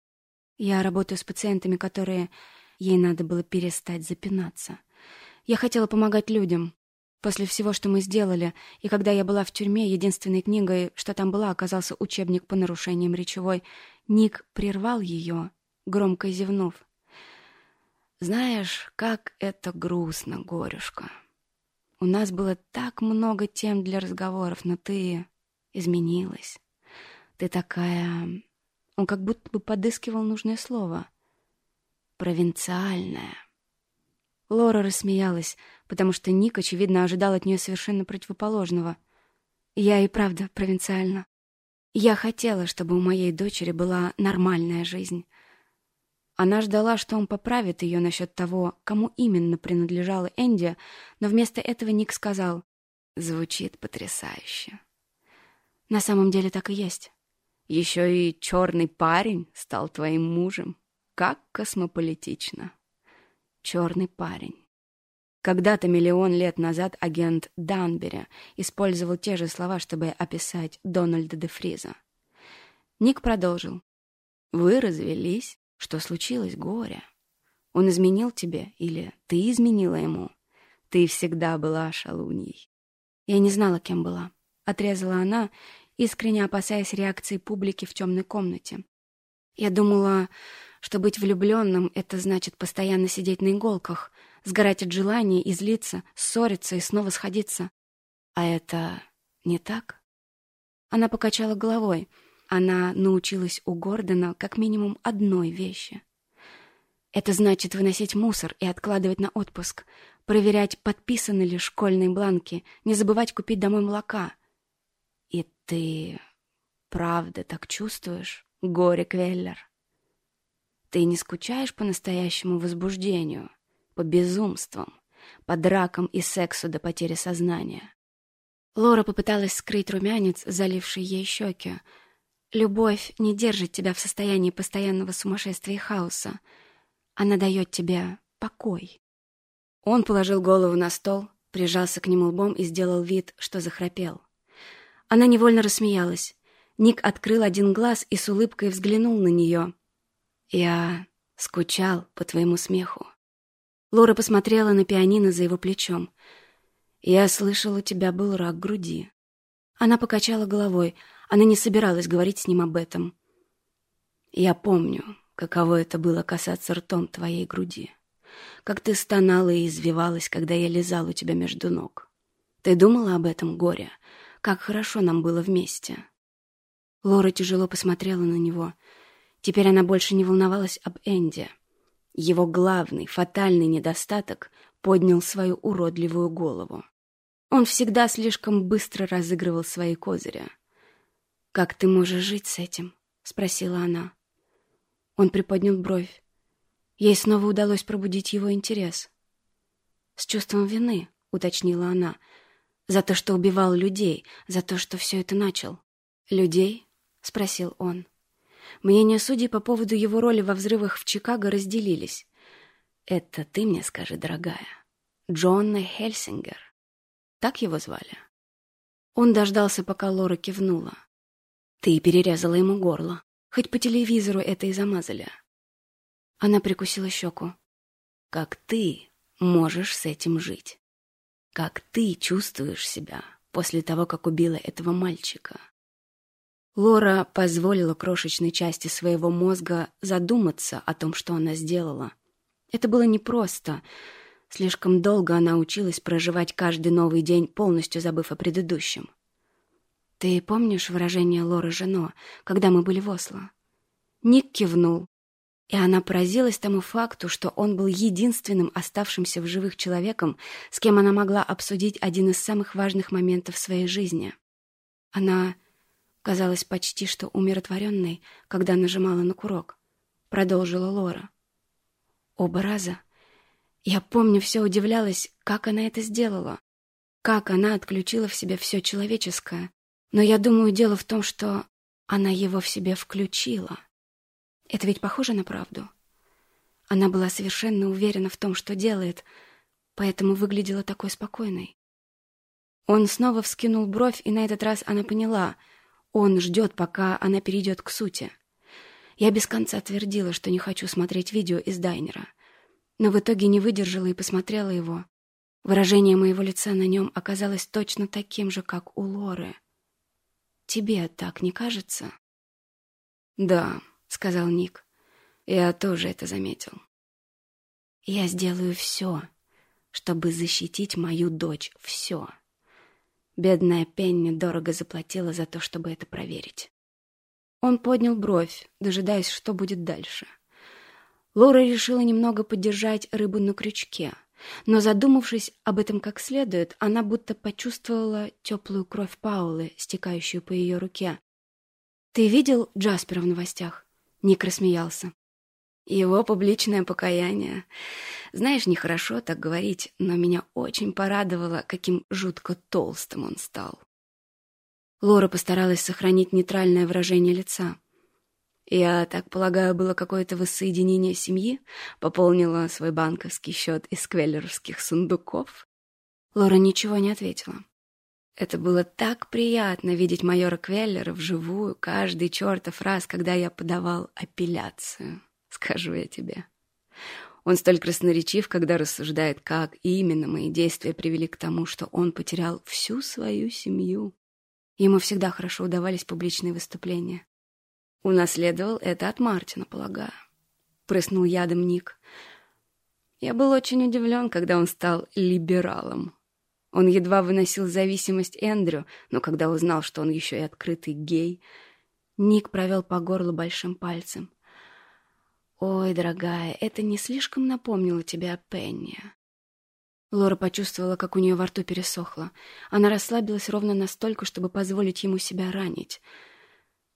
Я работаю с пациентами, которые... Ей надо было перестать запинаться. Я хотела помогать людям. После всего, что мы сделали, и когда я была в тюрьме, единственной книгой, что там была, оказался учебник по нарушениям речевой. Ник прервал ее, громко зевнув. Знаешь, как это грустно, горюшка. У нас было так много тем для разговоров, но ты изменилась. Ты такая... Он как будто бы подыскивал нужное слово. Провинциальная. Лора рассмеялась, потому что Ник, очевидно, ожидал от нее совершенно противоположного. Я и правда провинциальна. Я хотела, чтобы у моей дочери была нормальная жизнь. Она ждала, что он поправит ее насчет того, кому именно принадлежала Энди, но вместо этого Ник сказал «Звучит потрясающе». На самом деле так и есть. Еще и черный парень стал твоим мужем. Как космополитично. Черный парень. Когда-то миллион лет назад агент Данбери использовал те же слова, чтобы описать Дональда де Фриза. Ник продолжил. «Вы развелись, что случилось горе? Он изменил тебе или ты изменила ему? Ты всегда была шалуньей. Я не знала, кем была. Отрезала она, искренне опасаясь реакции публики в темной комнате. Я думала, что быть влюбленным — это значит постоянно сидеть на иголках, сгорать от желания, излиться, ссориться и снова сходиться. А это не так? Она покачала головой — она научилась у Гордона как минимум одной вещи. Это значит выносить мусор и откладывать на отпуск, проверять, подписаны ли школьные бланки, не забывать купить домой молока. И ты правда так чувствуешь, горе Квеллер? Ты не скучаешь по настоящему возбуждению, по безумствам, по дракам и сексу до потери сознания? Лора попыталась скрыть румянец, заливший ей щеки, Любовь не держит тебя в состоянии постоянного сумасшествия и хаоса. Она дает тебе покой. Он положил голову на стол, прижался к нему лбом и сделал вид, что захрапел. Она невольно рассмеялась. Ник открыл один глаз и с улыбкой взглянул на нее. «Я скучал по твоему смеху». Лора посмотрела на пианино за его плечом. «Я слышал, у тебя был рак груди». Она покачала головой — она не собиралась говорить с ним об этом. «Я помню, каково это было касаться ртом твоей груди. Как ты стонала и извивалась, когда я лизал у тебя между ног. Ты думала об этом, горе? Как хорошо нам было вместе». Лора тяжело посмотрела на него. Теперь она больше не волновалась об Энди. Его главный, фатальный недостаток поднял свою уродливую голову. Он всегда слишком быстро разыгрывал свои козыри. «Как ты можешь жить с этим?» — спросила она. Он приподнял бровь. Ей снова удалось пробудить его интерес. «С чувством вины», — уточнила она, — «за то, что убивал людей, за то, что все это начал». «Людей?» — спросил он. Мнения судей по поводу его роли во взрывах в Чикаго разделились. «Это ты мне скажи, дорогая. Джонна Хельсингер. Так его звали?» Он дождался, пока Лора кивнула. Ты перерезала ему горло. Хоть по телевизору это и замазали. Она прикусила щеку. Как ты можешь с этим жить? Как ты чувствуешь себя после того, как убила этого мальчика? Лора позволила крошечной части своего мозга задуматься о том, что она сделала. Это было непросто, Слишком долго она училась проживать каждый новый день, полностью забыв о предыдущем. «Ты помнишь выражение Лоры Жено, когда мы были в Осло?» Ник кивнул, и она поразилась тому факту, что он был единственным оставшимся в живых человеком, с кем она могла обсудить один из самых важных моментов своей жизни. Она казалась почти что умиротворенной, когда нажимала на курок. Продолжила Лора. Оба раза. Я помню, все удивлялась, как она это сделала. Как она отключила в себе все человеческое. Но я думаю, дело в том, что она его в себе включила. Это ведь похоже на правду. Она была совершенно уверена в том, что делает, поэтому выглядела такой спокойной. Он снова вскинул бровь, и на этот раз она поняла. Он ждет, пока она перейдет к сути. Я без конца твердила, что не хочу смотреть видео из дайнера. Но в итоге не выдержала и посмотрела его. Выражение моего лица на нем оказалось точно таким же, как у Лоры. «Тебе так не кажется?» «Да», — сказал Ник. «Я тоже это заметил». «Я сделаю все, чтобы защитить мою дочь. Все». Бедная Пенни дорого заплатила за то, чтобы это проверить. Он поднял бровь, дожидаясь, что будет дальше. Лора решила немного подержать рыбу на крючке, но, задумавшись об этом как следует, она будто почувствовала теплую кровь Паулы, стекающую по ее руке. «Ты видел Джаспера в новостях?» Ник рассмеялся. Его публичное покаяние. Знаешь, нехорошо так говорить, но меня очень порадовало, каким жутко толстым он стал. Лора постаралась сохранить нейтральное выражение лица. Я так полагаю, было какое-то воссоединение семьи, пополнила свой банковский счет из квеллеровских сундуков. Лора ничего не ответила. Это было так приятно видеть майора Квеллера вживую каждый чертов раз, когда я подавал апелляцию, *laughs* скажу я тебе. Он столь красноречив, когда рассуждает, как именно мои действия привели к тому, что он потерял всю свою семью. Ему всегда хорошо удавались публичные выступления. Унаследовал это от Мартина, полагаю. Прыснул ядом Ник. Я был очень удивлен, когда он стал либералом. Он едва выносил зависимость Эндрю, но когда узнал, что он еще и открытый гей, Ник провел по горлу большим пальцем. «Ой, дорогая, это не слишком напомнило тебе о Пенни?» Лора почувствовала, как у нее во рту пересохло. Она расслабилась ровно настолько, чтобы позволить ему себя ранить.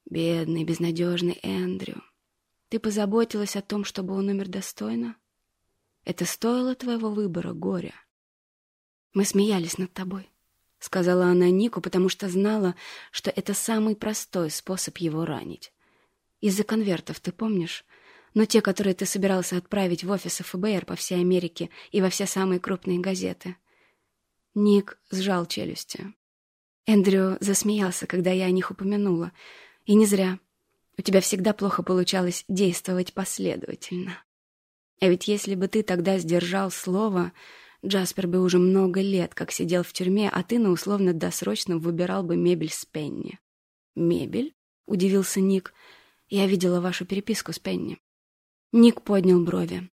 «Бедный, безнадежный Эндрю, ты позаботилась о том, чтобы он умер достойно? Это стоило твоего выбора, горя?» Мы смеялись над тобой, — сказала она Нику, потому что знала, что это самый простой способ его ранить. Из-за конвертов, ты помнишь? Но те, которые ты собирался отправить в офисы ФБР по всей Америке и во все самые крупные газеты. Ник сжал челюсти. Эндрю засмеялся, когда я о них упомянула. И не зря. У тебя всегда плохо получалось действовать последовательно. А ведь если бы ты тогда сдержал слово, Джаспер бы уже много лет как сидел в тюрьме, а ты на условно-досрочном выбирал бы мебель с Пенни. «Мебель?» — удивился Ник. «Я видела вашу переписку с Пенни». Ник поднял брови.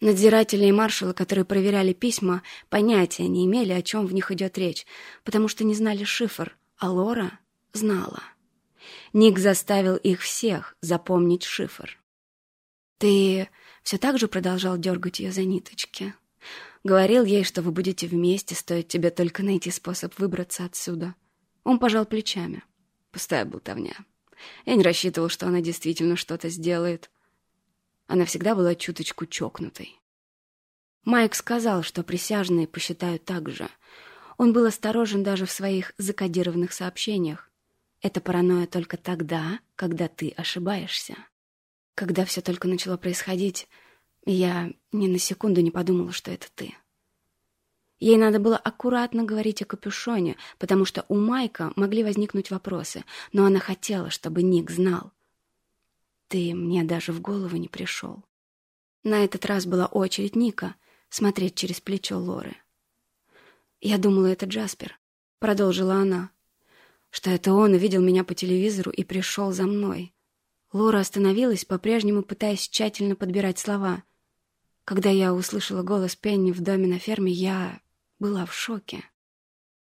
Надзиратели и маршалы, которые проверяли письма, понятия не имели, о чем в них идет речь, потому что не знали шифр, а Лора знала. Ник заставил их всех запомнить шифр. «Ты все так же продолжал дергать ее за ниточки?» Говорил ей, что вы будете вместе, стоит тебе только найти способ выбраться отсюда. Он пожал плечами. Пустая болтовня. Я не рассчитывал, что она действительно что-то сделает. Она всегда была чуточку чокнутой. Майк сказал, что присяжные посчитают так же. Он был осторожен даже в своих закодированных сообщениях. Это паранойя только тогда, когда ты ошибаешься. Когда все только начало происходить, я ни на секунду не подумала, что это ты. Ей надо было аккуратно говорить о капюшоне, потому что у Майка могли возникнуть вопросы, но она хотела, чтобы Ник знал. Ты мне даже в голову не пришел. На этот раз была очередь Ника смотреть через плечо Лоры. «Я думала, это Джаспер», — продолжила она, «что это он увидел меня по телевизору и пришел за мной». Лора остановилась, по-прежнему пытаясь тщательно подбирать слова — Когда я услышала голос Пенни в доме на ферме, я была в шоке.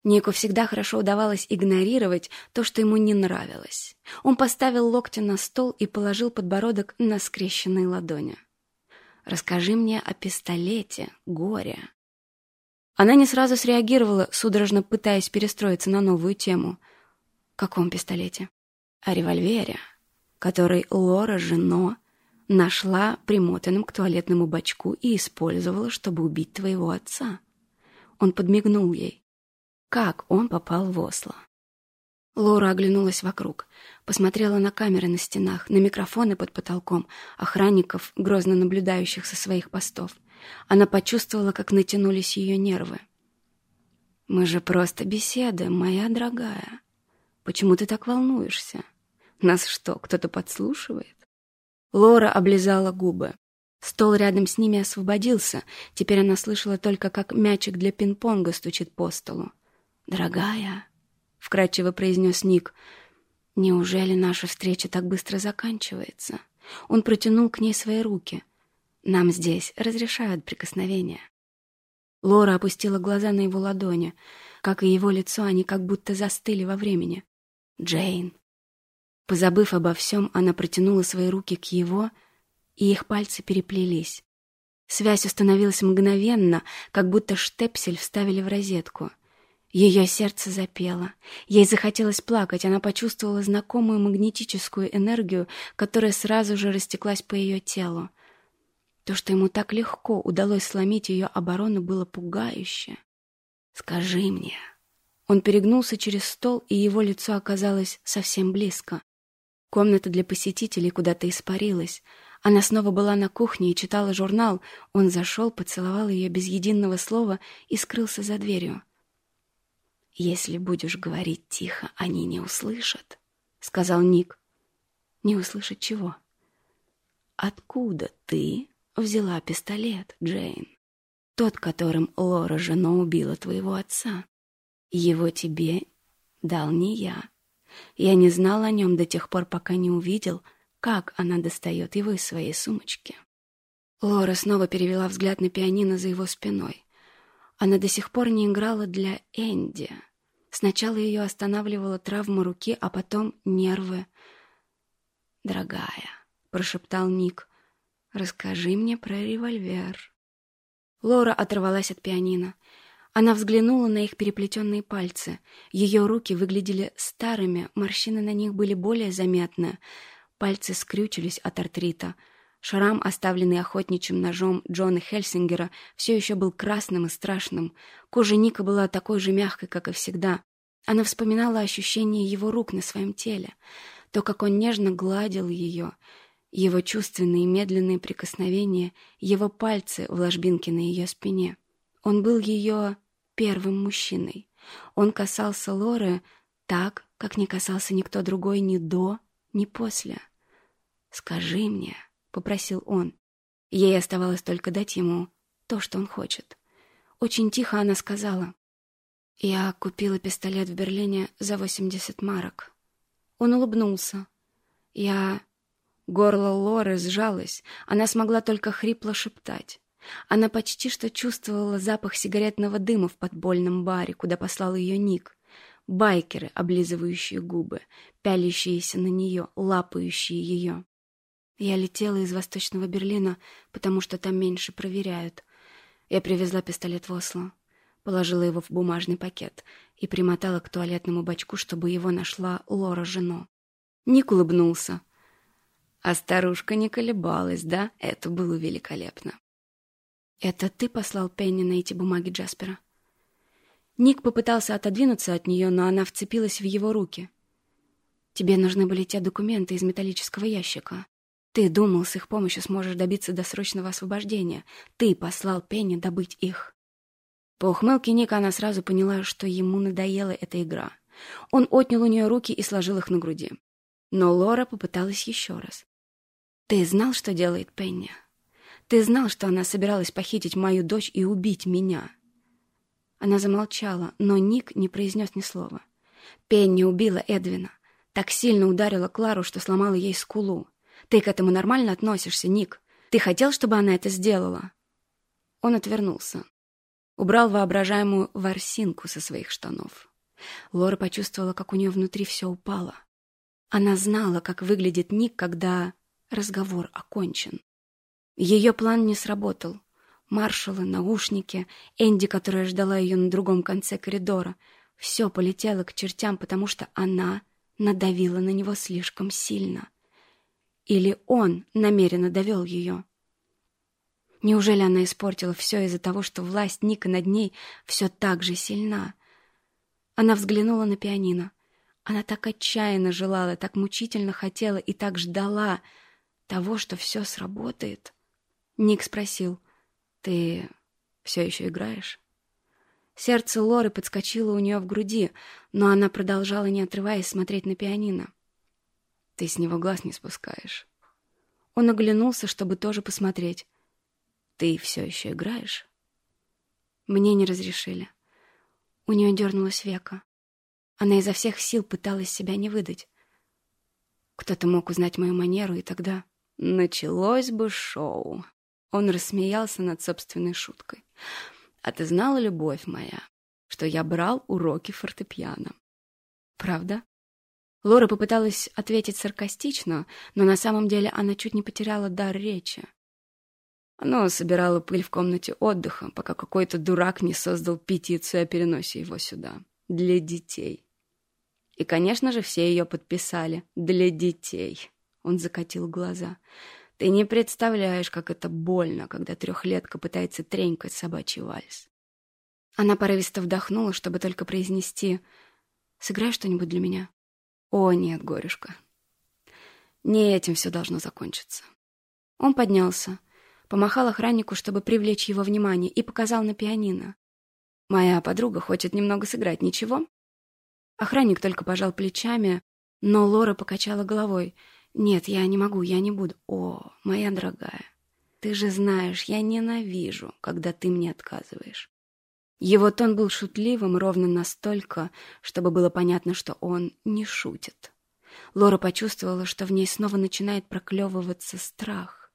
Нику всегда хорошо удавалось игнорировать то, что ему не нравилось. Он поставил локти на стол и положил подбородок на скрещенные ладони. «Расскажи мне о пистолете, горе». Она не сразу среагировала, судорожно пытаясь перестроиться на новую тему. «Каком пистолете?» «О револьвере, который Лора Жено нашла примотанным к туалетному бачку и использовала, чтобы убить твоего отца». Он подмигнул ей. Как он попал в Осло? Лора оглянулась вокруг, посмотрела на камеры на стенах, на микрофоны под потолком, охранников, грозно наблюдающих со своих постов. Она почувствовала, как натянулись ее нервы. «Мы же просто беседуем, моя дорогая. Почему ты так волнуешься? Нас что, кто-то подслушивает?» Лора облизала губы. Стол рядом с ними освободился. Теперь она слышала только, как мячик для пинг-понга стучит по столу. «Дорогая», — вкратчиво произнес Ник, — «неужели наша встреча так быстро заканчивается?» Он протянул к ней свои руки. «Нам здесь разрешают прикосновения». Лора опустила глаза на его ладони. Как и его лицо, они как будто застыли во времени. «Джейн». Позабыв обо всем, она протянула свои руки к его — и их пальцы переплелись. Связь установилась мгновенно, как будто штепсель вставили в розетку. Ее сердце запело. Ей захотелось плакать, она почувствовала знакомую магнетическую энергию, которая сразу же растеклась по ее телу. То, что ему так легко удалось сломить ее оборону, было пугающе. «Скажи мне». Он перегнулся через стол, и его лицо оказалось совсем близко. Комната для посетителей куда-то испарилась — она снова была на кухне и читала журнал. Он зашел, поцеловал ее без единого слова и скрылся за дверью. «Если будешь говорить тихо, они не услышат», — сказал Ник. «Не услышат чего?» «Откуда ты взяла пистолет, Джейн? Тот, которым Лора жена убила твоего отца. Его тебе дал не я. Я не знал о нем до тех пор, пока не увидел, как она достает его из своей сумочки. Лора снова перевела взгляд на пианино за его спиной. Она до сих пор не играла для Энди. Сначала ее останавливала травма руки, а потом нервы. «Дорогая», — прошептал Ник, — «расскажи мне про револьвер». Лора оторвалась от пианино. Она взглянула на их переплетенные пальцы. Ее руки выглядели старыми, морщины на них были более заметны — Пальцы скрючились от артрита. Шрам, оставленный охотничьим ножом Джона Хельсингера, все еще был красным и страшным. Кожа Ника была такой же мягкой, как и всегда. Она вспоминала ощущение его рук на своем теле, то, как он нежно гладил ее, его чувственные медленные прикосновения, его пальцы в ложбинке на ее спине. Он был ее первым мужчиной. Он касался Лоры так, как не касался никто другой ни до, ни после. «Скажи мне», — попросил он. Ей оставалось только дать ему то, что он хочет. Очень тихо она сказала. «Я купила пистолет в Берлине за 80 марок». Он улыбнулся. «Я...» Горло Лоры сжалось, она смогла только хрипло шептать. Она почти что чувствовала запах сигаретного дыма в подбольном баре, куда послал ее Ник байкеры, облизывающие губы, пялящиеся на нее, лапающие ее. Я летела из Восточного Берлина, потому что там меньше проверяют. Я привезла пистолет в Осло, положила его в бумажный пакет и примотала к туалетному бачку, чтобы его нашла Лора Жено. Ник улыбнулся. А старушка не колебалась, да? Это было великолепно. «Это ты послал Пенни на эти бумаги Джаспера?» Ник попытался отодвинуться от нее, но она вцепилась в его руки. «Тебе нужны были те документы из металлического ящика. Ты думал, с их помощью сможешь добиться досрочного освобождения. Ты послал Пенни добыть их». По ухмылке Ника она сразу поняла, что ему надоела эта игра. Он отнял у нее руки и сложил их на груди. Но Лора попыталась еще раз. «Ты знал, что делает Пенни? Ты знал, что она собиралась похитить мою дочь и убить меня?» Она замолчала, но Ник не произнес ни слова. Пенни убила Эдвина. Так сильно ударила Клару, что сломала ей скулу. Ты к этому нормально относишься, Ник? Ты хотел, чтобы она это сделала? Он отвернулся. Убрал воображаемую ворсинку со своих штанов. Лора почувствовала, как у нее внутри все упало. Она знала, как выглядит Ник, когда разговор окончен. Ее план не сработал. Маршалы, наушники, Энди, которая ждала ее на другом конце коридора. Все полетело к чертям, потому что она надавила на него слишком сильно. Или он намеренно довел ее. Неужели она испортила все из-за того, что власть Ника над ней все так же сильна? Она взглянула на пианино. Она так отчаянно желала, так мучительно хотела и так ждала того, что все сработает. Ник спросил, «Ты все еще играешь?» Сердце Лоры подскочило у нее в груди, но она продолжала, не отрываясь, смотреть на пианино. «Ты с него глаз не спускаешь». Он оглянулся, чтобы тоже посмотреть. «Ты все еще играешь?» Мне не разрешили. У нее дернулась века. Она изо всех сил пыталась себя не выдать. Кто-то мог узнать мою манеру, и тогда началось бы шоу. Он рассмеялся над собственной шуткой. «А ты знала, любовь моя, что я брал уроки фортепиано?» «Правда?» Лора попыталась ответить саркастично, но на самом деле она чуть не потеряла дар речи. Оно собирало пыль в комнате отдыха, пока какой-то дурак не создал петицию о переносе его сюда. Для детей. И, конечно же, все ее подписали. Для детей. Он закатил глаза. Ты не представляешь, как это больно, когда трехлетка пытается тренькать собачий вальс. Она порывисто вдохнула, чтобы только произнести «Сыграй что-нибудь для меня». «О, нет, горюшка. Не этим все должно закончиться». Он поднялся, помахал охраннику, чтобы привлечь его внимание, и показал на пианино. «Моя подруга хочет немного сыграть, ничего?» Охранник только пожал плечами, но Лора покачала головой. «Нет, я не могу, я не буду. О, моя дорогая, ты же знаешь, я ненавижу, когда ты мне отказываешь». Его тон был шутливым ровно настолько, чтобы было понятно, что он не шутит. Лора почувствовала, что в ней снова начинает проклевываться страх.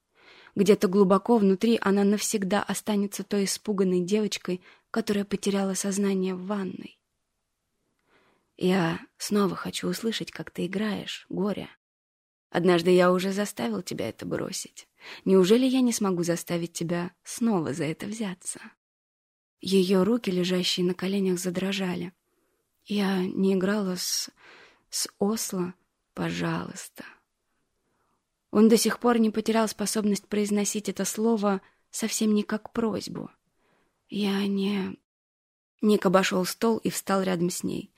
Где-то глубоко внутри она навсегда останется той испуганной девочкой, которая потеряла сознание в ванной. Я снова хочу услышать, как ты играешь, горе. Однажды я уже заставил тебя это бросить. Неужели я не смогу заставить тебя снова за это взяться? Ее руки, лежащие на коленях, задрожали. Я не играла с... с Осло. Пожалуйста. Он до сих пор не потерял способность произносить это слово совсем не как просьбу. Я не... Ник обошел стол и встал рядом с ней.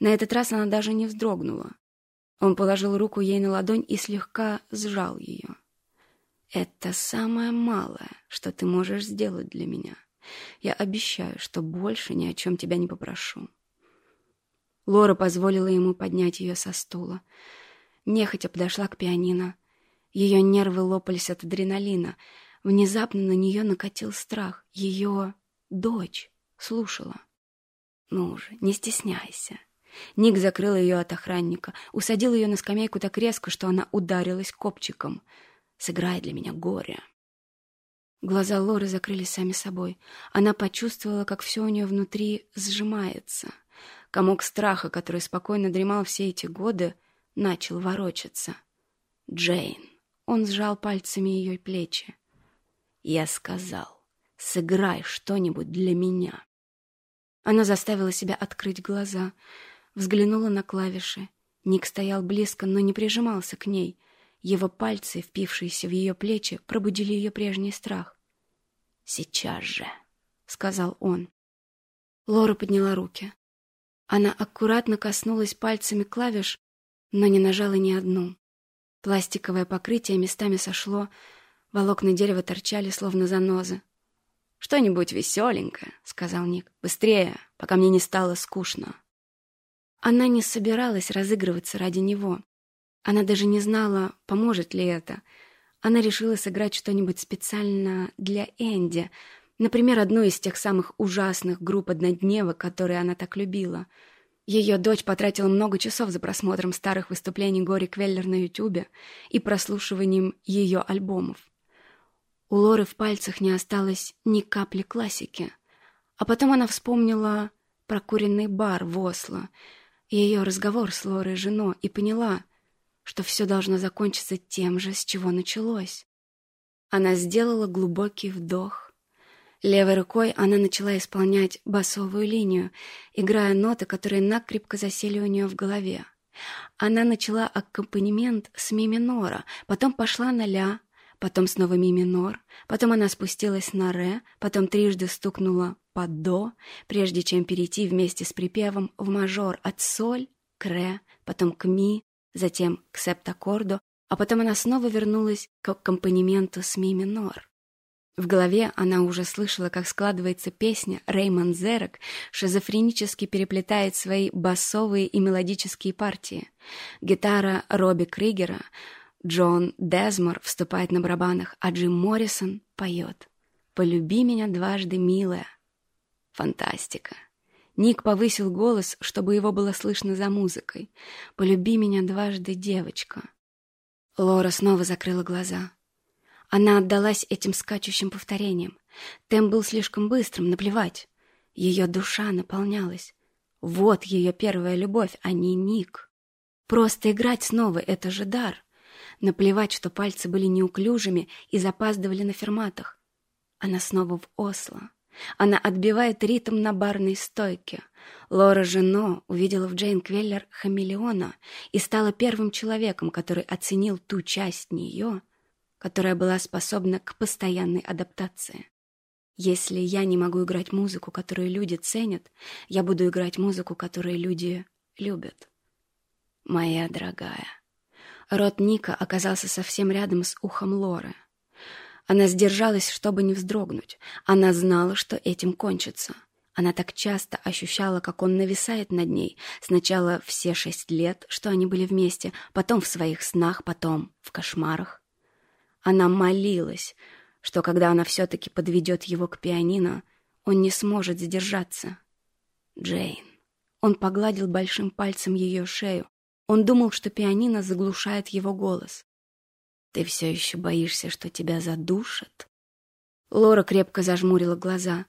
На этот раз она даже не вздрогнула. Он положил руку ей на ладонь и слегка сжал ее. «Это самое малое, что ты можешь сделать для меня. Я обещаю, что больше ни о чем тебя не попрошу». Лора позволила ему поднять ее со стула. Нехотя подошла к пианино. Ее нервы лопались от адреналина. Внезапно на нее накатил страх. Ее дочь слушала. «Ну же, не стесняйся». Ник закрыл ее от охранника, усадил ее на скамейку так резко, что она ударилась копчиком. «Сыграй для меня горе». Глаза Лоры закрылись сами собой. Она почувствовала, как все у нее внутри сжимается. Комок страха, который спокойно дремал все эти годы, начал ворочаться. «Джейн». Он сжал пальцами ее плечи. «Я сказал, сыграй что-нибудь для меня». Она заставила себя открыть глаза, взглянула на клавиши. Ник стоял близко, но не прижимался к ней. Его пальцы, впившиеся в ее плечи, пробудили ее прежний страх. «Сейчас же», — сказал он. Лора подняла руки. Она аккуратно коснулась пальцами клавиш, но не нажала ни одну. Пластиковое покрытие местами сошло, волокна дерева торчали, словно занозы. «Что-нибудь веселенькое», — сказал Ник. «Быстрее, пока мне не стало скучно». Она не собиралась разыгрываться ради него. Она даже не знала, поможет ли это. Она решила сыграть что-нибудь специально для Энди, например, одну из тех самых ужасных групп однодневок, которые она так любила. Ее дочь потратила много часов за просмотром старых выступлений Гори Квеллер на Ютубе и прослушиванием ее альбомов. У Лоры в пальцах не осталось ни капли классики. А потом она вспомнила про куренный бар в Осло ее разговор с Лорой женой и поняла, что все должно закончиться тем же, с чего началось. Она сделала глубокий вдох. Левой рукой она начала исполнять басовую линию, играя ноты, которые накрепко засели у нее в голове. Она начала аккомпанемент с ми минора, потом пошла на ля, потом снова ми минор, потом она спустилась на ре, потом трижды стукнула по до, прежде чем перейти вместе с припевом в мажор от соль к ре, потом к ми, затем к септаккорду, а потом она снова вернулась к аккомпанементу с ми минор. В голове она уже слышала, как складывается песня Реймон Зерек, шизофренически переплетает свои басовые и мелодические партии. Гитара Робби Кригера — Джон Дезмор вступает на барабанах, а Джим Моррисон поет «Полюби меня дважды, милая». Фантастика. Ник повысил голос, чтобы его было слышно за музыкой. «Полюби меня дважды, девочка». Лора снова закрыла глаза. Она отдалась этим скачущим повторениям. Темп был слишком быстрым, наплевать. Ее душа наполнялась. Вот ее первая любовь, а не Ник. Просто играть снова — это же дар. Наплевать, что пальцы были неуклюжими и запаздывали на ферматах. Она снова в Осло. Она отбивает ритм на барной стойке. Лора Жено увидела в Джейн Квеллер хамелеона и стала первым человеком, который оценил ту часть нее, которая была способна к постоянной адаптации. Если я не могу играть музыку, которую люди ценят, я буду играть музыку, которую люди любят. Моя дорогая. Рот Ника оказался совсем рядом с ухом Лоры. Она сдержалась, чтобы не вздрогнуть. Она знала, что этим кончится. Она так часто ощущала, как он нависает над ней. Сначала все шесть лет, что они были вместе, потом в своих снах, потом в кошмарах. Она молилась, что когда она все-таки подведет его к пианино, он не сможет задержаться. Джейн. Он погладил большим пальцем ее шею, он думал, что пианино заглушает его голос. «Ты все еще боишься, что тебя задушат?» Лора крепко зажмурила глаза.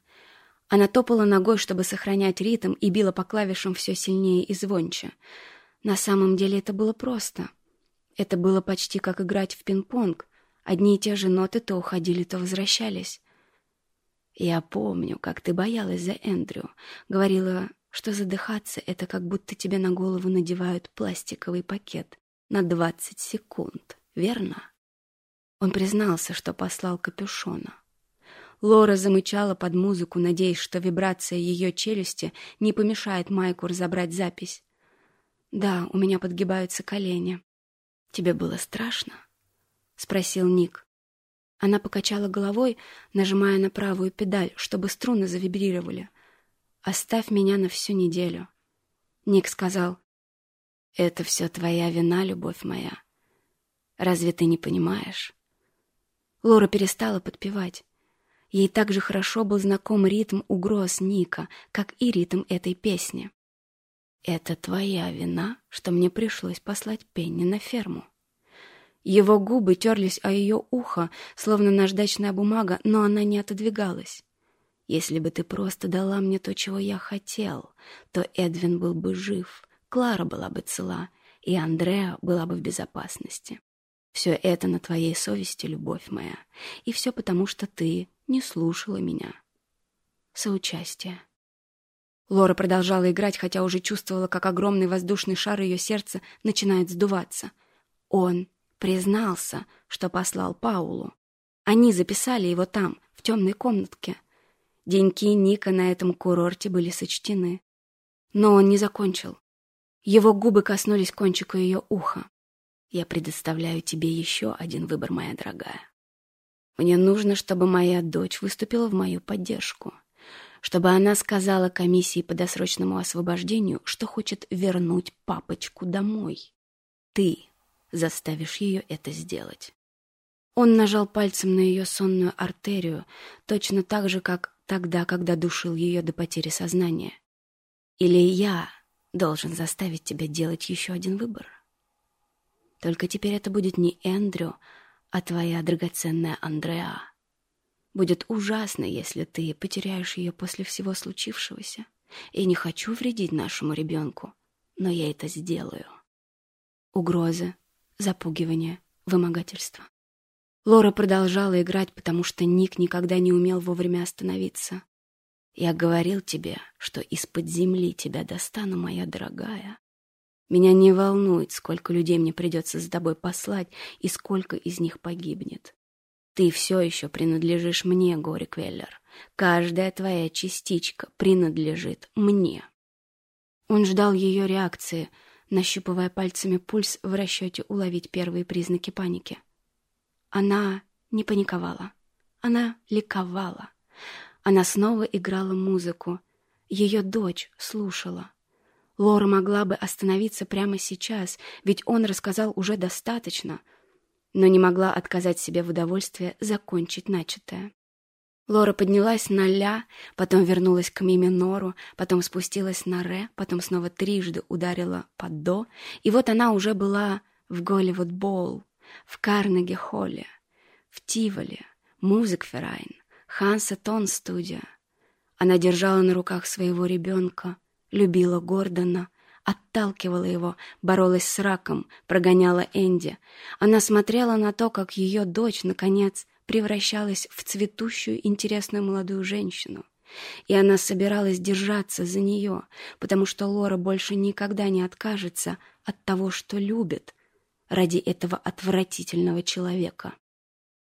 Она топала ногой, чтобы сохранять ритм, и била по клавишам все сильнее и звонче. На самом деле это было просто. Это было почти как играть в пинг-понг. Одни и те же ноты то уходили, то возвращались. «Я помню, как ты боялась за Эндрю», — говорила что задыхаться — это как будто тебе на голову надевают пластиковый пакет на двадцать секунд, верно? Он признался, что послал капюшона. Лора замычала под музыку, надеясь, что вибрация ее челюсти не помешает Майку разобрать запись. «Да, у меня подгибаются колени». «Тебе было страшно?» — спросил Ник. Она покачала головой, нажимая на правую педаль, чтобы струны завибрировали — Оставь меня на всю неделю. Ник сказал, это все твоя вина, любовь моя. Разве ты не понимаешь? Лора перестала подпевать. Ей так же хорошо был знаком ритм угроз Ника, как и ритм этой песни. «Это твоя вина, что мне пришлось послать Пенни на ферму». Его губы терлись о ее ухо, словно наждачная бумага, но она не отодвигалась. Если бы ты просто дала мне то, чего я хотел, то Эдвин был бы жив, Клара была бы цела, и Андреа была бы в безопасности. Все это на твоей совести, любовь моя, и все потому, что ты не слушала меня. Соучастие. Лора продолжала играть, хотя уже чувствовала, как огромный воздушный шар ее сердца начинает сдуваться. Он признался, что послал Паулу. Они записали его там, в темной комнатке — Деньки Ника на этом курорте были сочтены. Но он не закончил. Его губы коснулись кончика ее уха. «Я предоставляю тебе еще один выбор, моя дорогая. Мне нужно, чтобы моя дочь выступила в мою поддержку, чтобы она сказала комиссии по досрочному освобождению, что хочет вернуть папочку домой. Ты заставишь ее это сделать». Он нажал пальцем на ее сонную артерию, точно так же, как тогда, когда душил ее до потери сознания. Или я должен заставить тебя делать еще один выбор. Только теперь это будет не Эндрю, а твоя драгоценная Андреа. Будет ужасно, если ты потеряешь ее после всего случившегося. И не хочу вредить нашему ребенку, но я это сделаю. Угрозы, запугивание, вымогательство. Лора продолжала играть, потому что Ник никогда не умел вовремя остановиться. «Я говорил тебе, что из-под земли тебя достану, моя дорогая. Меня не волнует, сколько людей мне придется за тобой послать и сколько из них погибнет. Ты все еще принадлежишь мне, Гори Квеллер. Каждая твоя частичка принадлежит мне». Он ждал ее реакции, нащупывая пальцами пульс в расчете уловить первые признаки паники. Она не паниковала. Она ликовала. Она снова играла музыку. Ее дочь слушала. Лора могла бы остановиться прямо сейчас, ведь он рассказал уже достаточно — но не могла отказать себе в удовольствии закончить начатое. Лора поднялась на ля, потом вернулась к ми минору, потом спустилась на ре, потом снова трижды ударила по до, и вот она уже была в Голливуд Боул, в Карнеги-холле, в Тиволе, Музыкферайн, Ханса Тон студия. Она держала на руках своего ребенка, любила Гордона, отталкивала его, боролась с раком, прогоняла Энди. Она смотрела на то, как ее дочь, наконец, превращалась в цветущую, интересную молодую женщину. И она собиралась держаться за нее, потому что Лора больше никогда не откажется от того, что любит, ради этого отвратительного человека.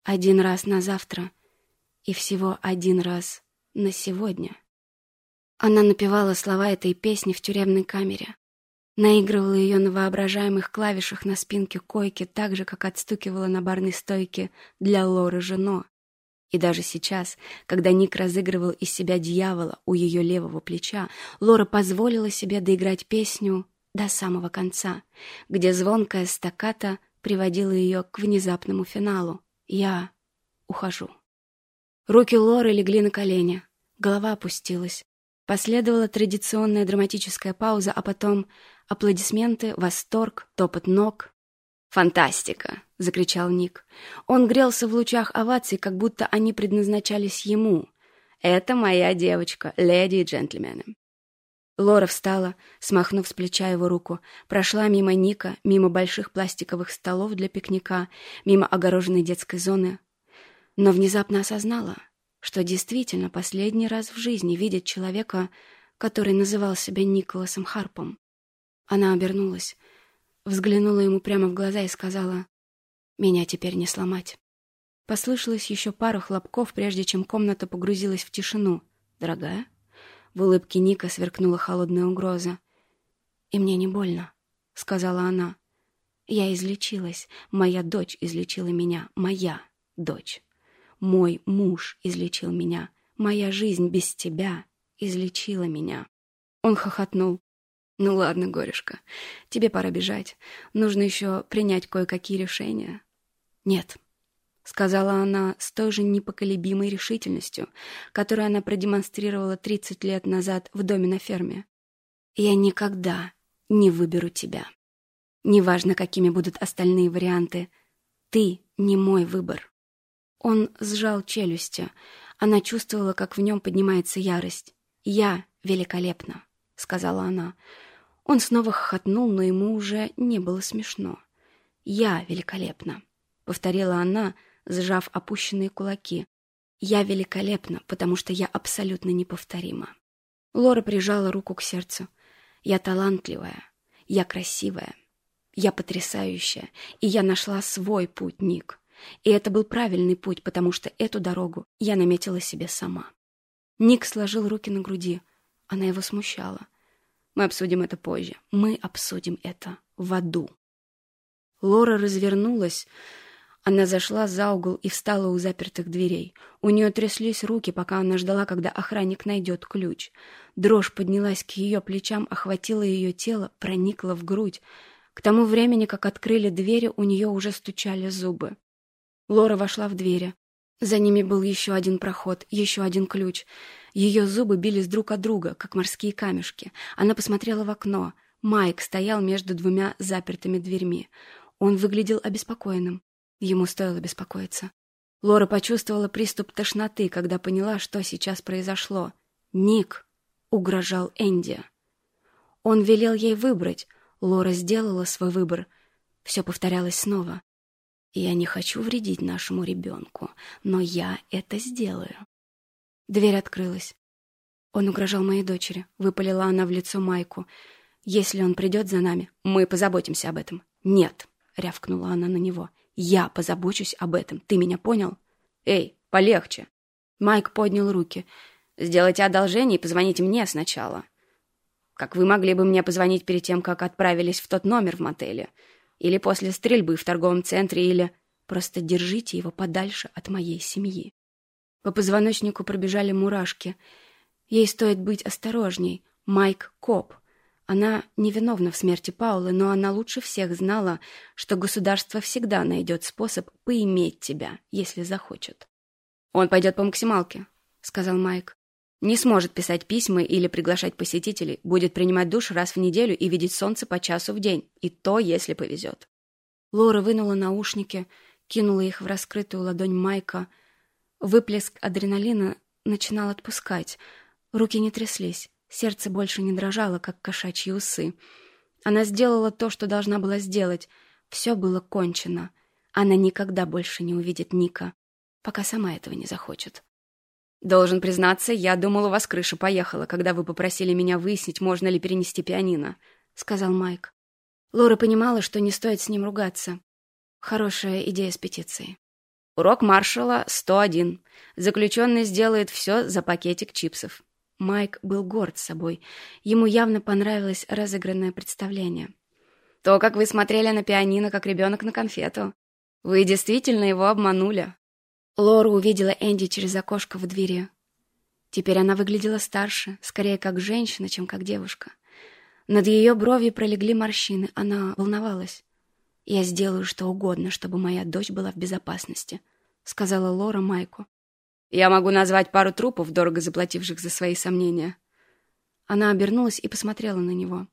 Один раз на завтра и всего один раз на сегодня. Она напевала слова этой песни в тюремной камере. Наигрывала ее на воображаемых клавишах на спинке койки так же, как отстукивала на барной стойке для Лоры Жено. И даже сейчас, когда Ник разыгрывал из себя дьявола у ее левого плеча, Лора позволила себе доиграть песню до самого конца, где звонкая стаката приводила ее к внезапному финалу. «Я ухожу». Руки Лоры легли на колени, голова опустилась. Последовала традиционная драматическая пауза, а потом Аплодисменты, восторг, топот ног. «Фантастика!» — закричал Ник. Он грелся в лучах оваций, как будто они предназначались ему. «Это моя девочка, леди и джентльмены». Лора встала, смахнув с плеча его руку, прошла мимо Ника, мимо больших пластиковых столов для пикника, мимо огороженной детской зоны, но внезапно осознала, что действительно последний раз в жизни видит человека, который называл себя Николасом Харпом. Она обернулась, взглянула ему прямо в глаза и сказала, «Меня теперь не сломать». Послышалось еще пару хлопков, прежде чем комната погрузилась в тишину. «Дорогая?» В улыбке Ника сверкнула холодная угроза. «И мне не больно», — сказала она. «Я излечилась. Моя дочь излечила меня. Моя дочь. Мой муж излечил меня. Моя жизнь без тебя излечила меня». Он хохотнул. «Ну ладно, горюшка, тебе пора бежать. Нужно еще принять кое-какие решения». «Нет», — сказала она с той же непоколебимой решительностью, которую она продемонстрировала 30 лет назад в доме на ферме. «Я никогда не выберу тебя. Неважно, какими будут остальные варианты, ты не мой выбор». Он сжал челюсти. Она чувствовала, как в нем поднимается ярость. «Я великолепна», — сказала она. Он снова хохотнул, но ему уже не было смешно. «Я великолепна», — повторила она, сжав опущенные кулаки. «Я великолепна, потому что я абсолютно неповторима». Лора прижала руку к сердцу. «Я талантливая, я красивая, я потрясающая, и я нашла свой путь, Ник. И это был правильный путь, потому что эту дорогу я наметила себе сама». Ник сложил руки на груди. Она его смущала. Мы обсудим это позже. Мы обсудим это в аду. Лора развернулась. Она зашла за угол и встала у запертых дверей. У нее тряслись руки, пока она ждала, когда охранник найдет ключ. Дрожь поднялась к ее плечам, охватила ее тело, проникла в грудь. К тому времени, как открыли двери, у нее уже стучали зубы. Лора вошла в двери. За ними был еще один проход, еще один ключ. Ее зубы бились друг от друга, как морские камешки. Она посмотрела в окно. Майк стоял между двумя запертыми дверьми. Он выглядел обеспокоенным. Ему стоило беспокоиться. Лора почувствовала приступ тошноты, когда поняла, что сейчас произошло. Ник угрожал Энди. Он велел ей выбрать. Лора сделала свой выбор. Все повторялось снова. «Я не хочу вредить нашему ребенку, но я это сделаю». Дверь открылась. Он угрожал моей дочери. Выпалила она в лицо Майку. «Если он придет за нами, мы позаботимся об этом». «Нет», — рявкнула она на него. «Я позабочусь об этом. Ты меня понял?» «Эй, полегче!» Майк поднял руки. «Сделайте одолжение и позвоните мне сначала. Как вы могли бы мне позвонить перед тем, как отправились в тот номер в мотеле? Или после стрельбы в торговом центре, или... Просто держите его подальше от моей семьи». По позвоночнику пробежали мурашки. Ей стоит быть осторожней. Майк — коп. Она невиновна в смерти Паулы, но она лучше всех знала, что государство всегда найдет способ поиметь тебя, если захочет. «Он пойдет по максималке», — сказал Майк. «Не сможет писать письма или приглашать посетителей, будет принимать душ раз в неделю и видеть солнце по часу в день, и то, если повезет». Лора вынула наушники, кинула их в раскрытую ладонь Майка. Выплеск адреналина начинал отпускать, руки не тряслись. Сердце больше не дрожало, как кошачьи усы. Она сделала то, что должна была сделать. Все было кончено. Она никогда больше не увидит Ника, пока сама этого не захочет. «Должен признаться, я думал, у вас крыша поехала, когда вы попросили меня выяснить, можно ли перенести пианино», — сказал Майк. Лора понимала, что не стоит с ним ругаться. Хорошая идея с петицией. Урок маршала 101. Заключенный сделает все за пакетик чипсов. Майк был горд собой. Ему явно понравилось разыгранное представление. «То, как вы смотрели на пианино, как ребенок на конфету. Вы действительно его обманули». Лора увидела Энди через окошко в двери. Теперь она выглядела старше, скорее как женщина, чем как девушка. Над ее бровью пролегли морщины, она волновалась. «Я сделаю что угодно, чтобы моя дочь была в безопасности», — сказала Лора Майку. Я могу назвать пару трупов, дорого заплативших за свои сомнения. Она обернулась и посмотрела на него.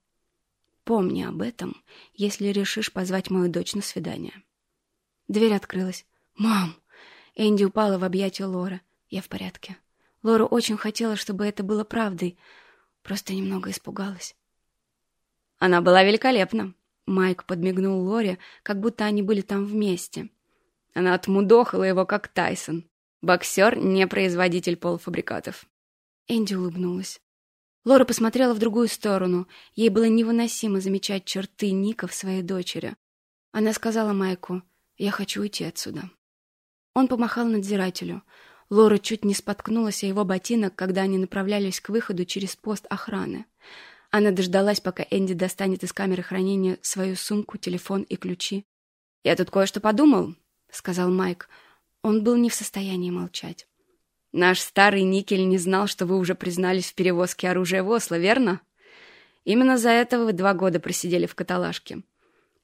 Помни об этом, если решишь позвать мою дочь на свидание. Дверь открылась. «Мам!» Энди упала в объятия Лоры. «Я в порядке». Лора очень хотела, чтобы это было правдой. Просто немного испугалась. Она была великолепна. Майк подмигнул Лоре, как будто они были там вместе. Она отмудохала его, как Тайсон. Боксер не производитель полуфабрикатов. Энди улыбнулась. Лора посмотрела в другую сторону. Ей было невыносимо замечать черты Ника в своей дочери. Она сказала Майку, «Я хочу уйти отсюда». Он помахал надзирателю. Лора чуть не споткнулась о его ботинок, когда они направлялись к выходу через пост охраны. Она дождалась, пока Энди достанет из камеры хранения свою сумку, телефон и ключи. «Я тут кое-что подумал», — сказал Майк. Он был не в состоянии молчать. «Наш старый Никель не знал, что вы уже признались в перевозке оружия в Осло, верно? Именно за это вы два года просидели в каталажке.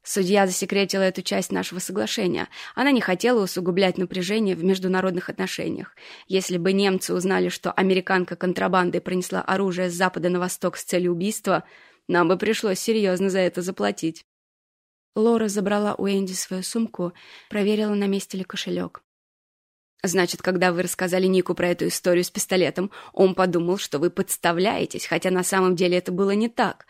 Судья засекретила эту часть нашего соглашения. Она не хотела усугублять напряжение в международных отношениях. Если бы немцы узнали, что американка контрабандой пронесла оружие с запада на восток с целью убийства, нам бы пришлось серьезно за это заплатить». Лора забрала у Энди свою сумку, проверила, на месте ли кошелек. Значит, когда вы рассказали Нику про эту историю с пистолетом, он подумал, что вы подставляетесь, хотя на самом деле это было не так.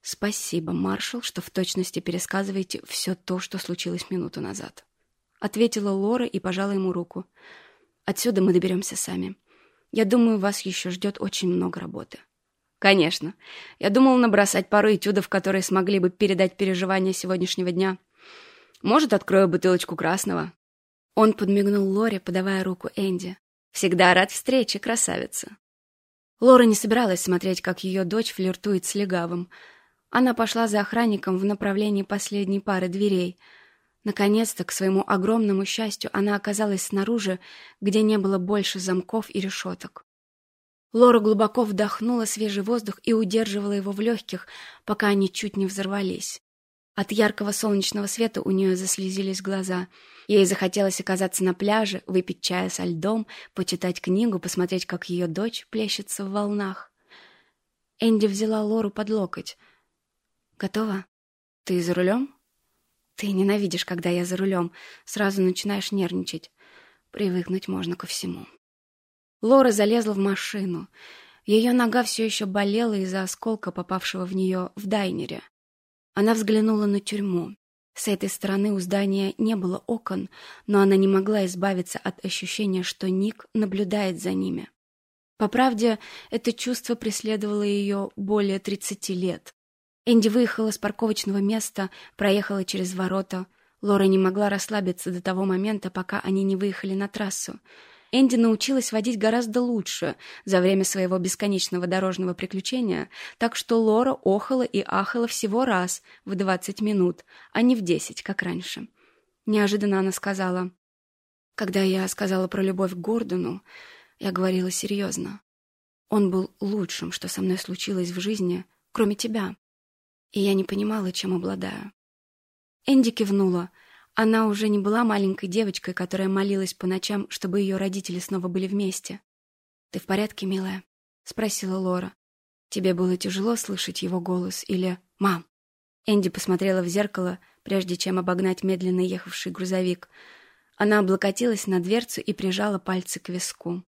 Спасибо, маршал, что в точности пересказываете все то, что случилось минуту назад. Ответила Лора и пожала ему руку. Отсюда мы доберемся сами. Я думаю, вас еще ждет очень много работы. Конечно. Я думал набросать пару этюдов, которые смогли бы передать переживания сегодняшнего дня. Может, открою бутылочку красного, он подмигнул Лоре, подавая руку Энди. «Всегда рад встрече, красавица!» Лора не собиралась смотреть, как ее дочь флиртует с легавым. Она пошла за охранником в направлении последней пары дверей. Наконец-то, к своему огромному счастью, она оказалась снаружи, где не было больше замков и решеток. Лора глубоко вдохнула свежий воздух и удерживала его в легких, пока они чуть не взорвались. От яркого солнечного света у нее заслезились глаза — Ей захотелось оказаться на пляже, выпить чая со льдом, почитать книгу, посмотреть, как ее дочь плещется в волнах. Энди взяла Лору под локоть. «Готова? Ты за рулем?» «Ты ненавидишь, когда я за рулем. Сразу начинаешь нервничать. Привыкнуть можно ко всему. Лора залезла в машину. Ее нога все еще болела из-за осколка, попавшего в нее в дайнере. Она взглянула на тюрьму. С этой стороны у здания не было окон, но она не могла избавиться от ощущения, что Ник наблюдает за ними. По правде, это чувство преследовало ее более 30 лет. Энди выехала с парковочного места, проехала через ворота. Лора не могла расслабиться до того момента, пока они не выехали на трассу. Энди научилась водить гораздо лучше за время своего бесконечного дорожного приключения, так что Лора охала и ахала всего раз в 20 минут, а не в 10, как раньше. Неожиданно она сказала, «Когда я сказала про любовь к Гордону, я говорила серьезно. Он был лучшим, что со мной случилось в жизни, кроме тебя. И я не понимала, чем обладаю». Энди кивнула — она уже не была маленькой девочкой, которая молилась по ночам, чтобы ее родители снова были вместе. «Ты в порядке, милая?» — спросила Лора. «Тебе было тяжело слышать его голос или «Мам?» Энди посмотрела в зеркало, прежде чем обогнать медленно ехавший грузовик. Она облокотилась на дверцу и прижала пальцы к виску.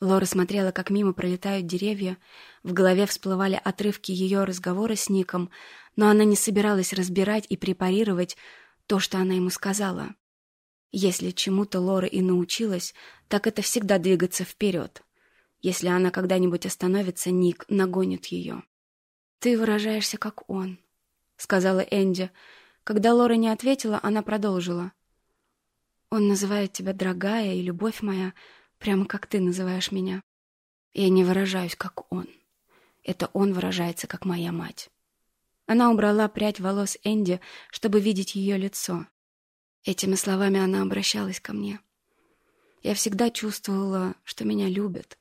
Лора смотрела, как мимо пролетают деревья. В голове всплывали отрывки ее разговора с Ником, но она не собиралась разбирать и препарировать, то, что она ему сказала. Если чему-то Лора и научилась, так это всегда двигаться вперед. Если она когда-нибудь остановится, Ник нагонит ее. «Ты выражаешься, как он», — сказала Энди. Когда Лора не ответила, она продолжила. «Он называет тебя дорогая и любовь моя, прямо как ты называешь меня. Я не выражаюсь, как он. Это он выражается, как моя мать. Она убрала прядь волос Энди, чтобы видеть ее лицо. Этими словами она обращалась ко мне. Я всегда чувствовала, что меня любят.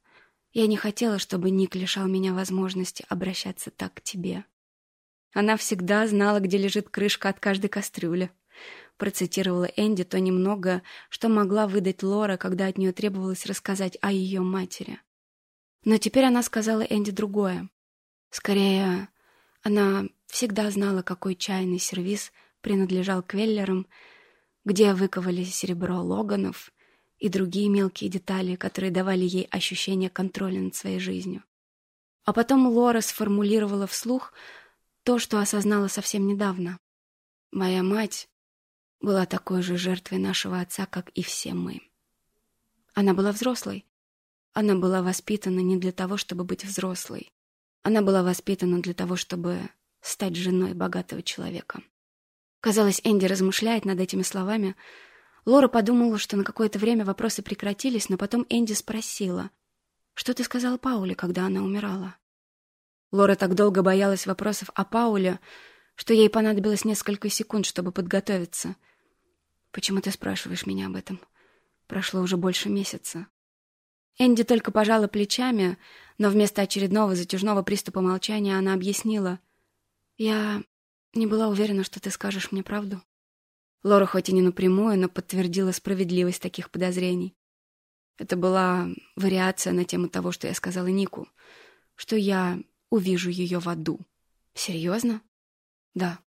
Я не хотела, чтобы Ник лишал меня возможности обращаться так к тебе. Она всегда знала, где лежит крышка от каждой кастрюли. Процитировала Энди то немного, что могла выдать Лора, когда от нее требовалось рассказать о ее матери. Но теперь она сказала Энди другое. Скорее, она всегда знала, какой чайный сервиз принадлежал Квеллерам, где выковали серебро Логанов и другие мелкие детали, которые давали ей ощущение контроля над своей жизнью. А потом Лора сформулировала вслух то, что осознала совсем недавно. «Моя мать была такой же жертвой нашего отца, как и все мы. Она была взрослой. Она была воспитана не для того, чтобы быть взрослой. Она была воспитана для того, чтобы стать женой богатого человека. Казалось, Энди размышляет над этими словами. Лора подумала, что на какое-то время вопросы прекратились, но потом Энди спросила, «Что ты сказала Пауле, когда она умирала?» Лора так долго боялась вопросов о Пауле, что ей понадобилось несколько секунд, чтобы подготовиться. «Почему ты спрашиваешь меня об этом? Прошло уже больше месяца». Энди только пожала плечами, но вместо очередного затяжного приступа молчания она объяснила. «Я не была уверена, что ты скажешь мне правду». Лора хоть и не напрямую, но подтвердила справедливость таких подозрений. Это была вариация на тему того, что я сказала Нику, что я увижу ее в аду. «Серьезно?» «Да».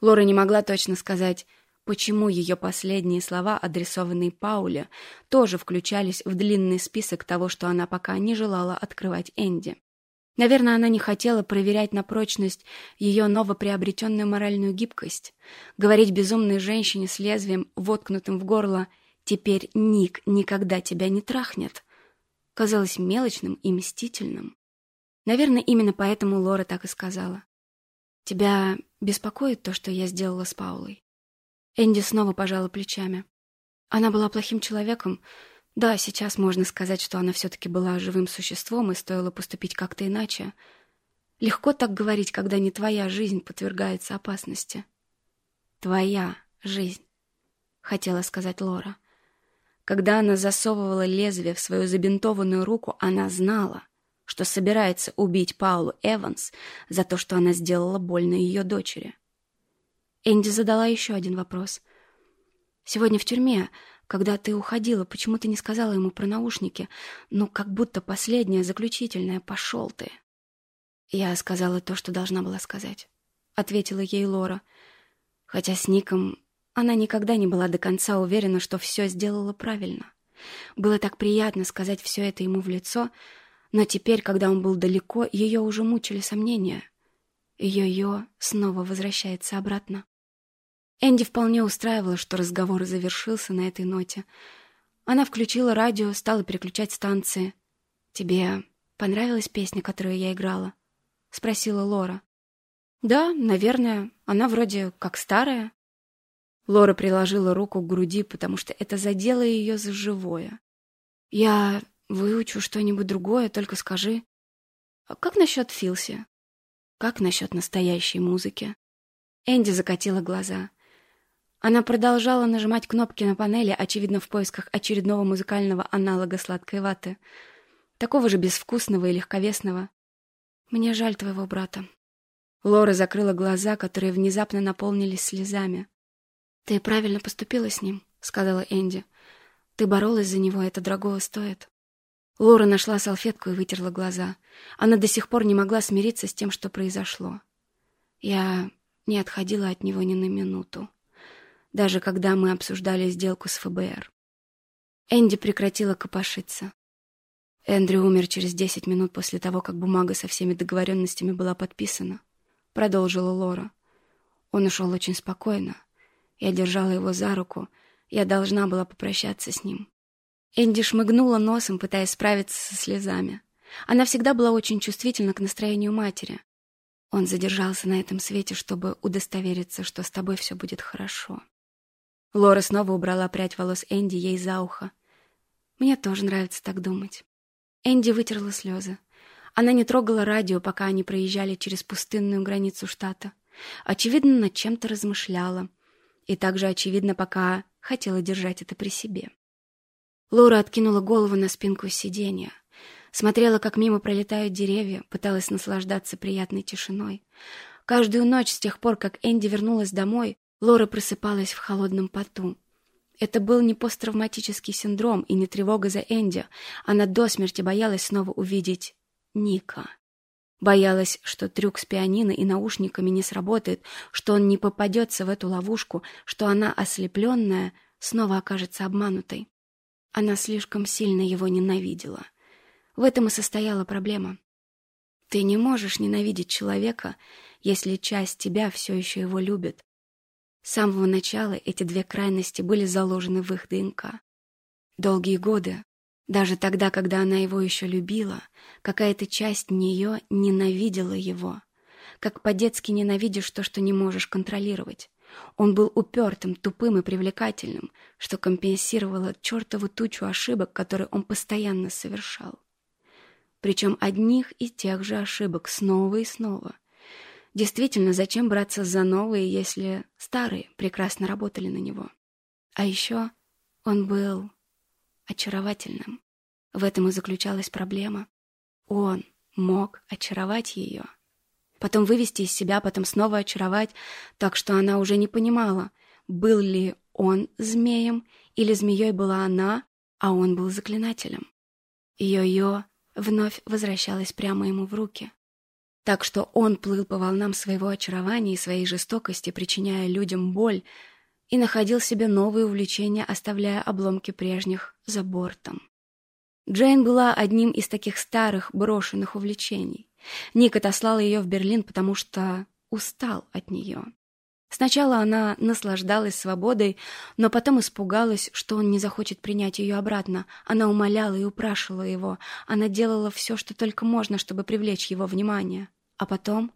Лора не могла точно сказать, почему ее последние слова, адресованные Пауле, тоже включались в длинный список того, что она пока не желала открывать Энди. Наверное, она не хотела проверять на прочность ее новоприобретенную моральную гибкость, говорить безумной женщине с лезвием, воткнутым в горло «теперь Ник никогда тебя не трахнет», казалось мелочным и мстительным. Наверное, именно поэтому Лора так и сказала. «Тебя беспокоит то, что я сделала с Паулой?» Энди снова пожала плечами. Она была плохим человеком. Да, сейчас можно сказать, что она все-таки была живым существом и стоило поступить как-то иначе. Легко так говорить, когда не твоя жизнь подвергается опасности. «Твоя жизнь», — хотела сказать Лора. Когда она засовывала лезвие в свою забинтованную руку, она знала, что собирается убить Паулу Эванс за то, что она сделала больно ее дочери. Энди задала еще один вопрос. «Сегодня в тюрьме, когда ты уходила, почему ты не сказала ему про наушники? Ну, как будто последнее, заключительное, пошел ты». «Я сказала то, что должна была сказать», — ответила ей Лора. Хотя с Ником она никогда не была до конца уверена, что все сделала правильно. Было так приятно сказать все это ему в лицо, но теперь, когда он был далеко, ее уже мучили сомнения. Йо-йо снова возвращается обратно. Энди вполне устраивало, что разговор завершился на этой ноте. Она включила радио, стала переключать станции. «Тебе понравилась песня, которую я играла?» — спросила Лора. «Да, наверное. Она вроде как старая». Лора приложила руку к груди, потому что это задело ее за живое. «Я выучу что-нибудь другое, только скажи. А как насчет Филси? Как насчет настоящей музыки?» Энди закатила глаза. Она продолжала нажимать кнопки на панели, очевидно, в поисках очередного музыкального аналога сладкой ваты. Такого же безвкусного и легковесного. «Мне жаль твоего брата». Лора закрыла глаза, которые внезапно наполнились слезами. «Ты правильно поступила с ним», — сказала Энди. «Ты боролась за него, это дорогого стоит». Лора нашла салфетку и вытерла глаза. Она до сих пор не могла смириться с тем, что произошло. Я не отходила от него ни на минуту даже когда мы обсуждали сделку с ФБР. Энди прекратила копошиться. Эндрю умер через десять минут после того, как бумага со всеми договоренностями была подписана. Продолжила Лора. Он ушел очень спокойно. Я держала его за руку. Я должна была попрощаться с ним. Энди шмыгнула носом, пытаясь справиться со слезами. Она всегда была очень чувствительна к настроению матери. Он задержался на этом свете, чтобы удостовериться, что с тобой все будет хорошо. Лора снова убрала прядь волос Энди ей за ухо. Мне тоже нравится так думать. Энди вытерла слезы. Она не трогала радио, пока они проезжали через пустынную границу штата. Очевидно, над чем-то размышляла. И также очевидно, пока хотела держать это при себе. Лора откинула голову на спинку сиденья. Смотрела, как мимо пролетают деревья, пыталась наслаждаться приятной тишиной. Каждую ночь с тех пор, как Энди вернулась домой, Лора просыпалась в холодном поту. Это был не посттравматический синдром и не тревога за Энди. Она до смерти боялась снова увидеть Ника. Боялась, что трюк с пианино и наушниками не сработает, что он не попадется в эту ловушку, что она, ослепленная, снова окажется обманутой. Она слишком сильно его ненавидела. В этом и состояла проблема. Ты не можешь ненавидеть человека, если часть тебя все еще его любит, с самого начала эти две крайности были заложены в их ДНК. Долгие годы, даже тогда, когда она его еще любила, какая-то часть нее ненавидела его, как по-детски ненавидишь то, что не можешь контролировать. Он был упертым, тупым и привлекательным, что компенсировало чертову тучу ошибок, которые он постоянно совершал. Причем одних и тех же ошибок снова и снова — Действительно, зачем браться за новые, если старые прекрасно работали на него? А еще он был очаровательным. В этом и заключалась проблема. Он мог очаровать ее. Потом вывести из себя, потом снова очаровать, так что она уже не понимала, был ли он змеем или змеей была она, а он был заклинателем. Йо-йо вновь возвращалась прямо ему в руки. Так что он плыл по волнам своего очарования и своей жестокости, причиняя людям боль, и находил себе новые увлечения, оставляя обломки прежних за бортом. Джейн была одним из таких старых, брошенных увлечений. Ник отослал ее в Берлин, потому что устал от нее. Сначала она наслаждалась свободой, но потом испугалась, что он не захочет принять ее обратно. Она умоляла и упрашивала его. Она делала все, что только можно, чтобы привлечь его внимание. А потом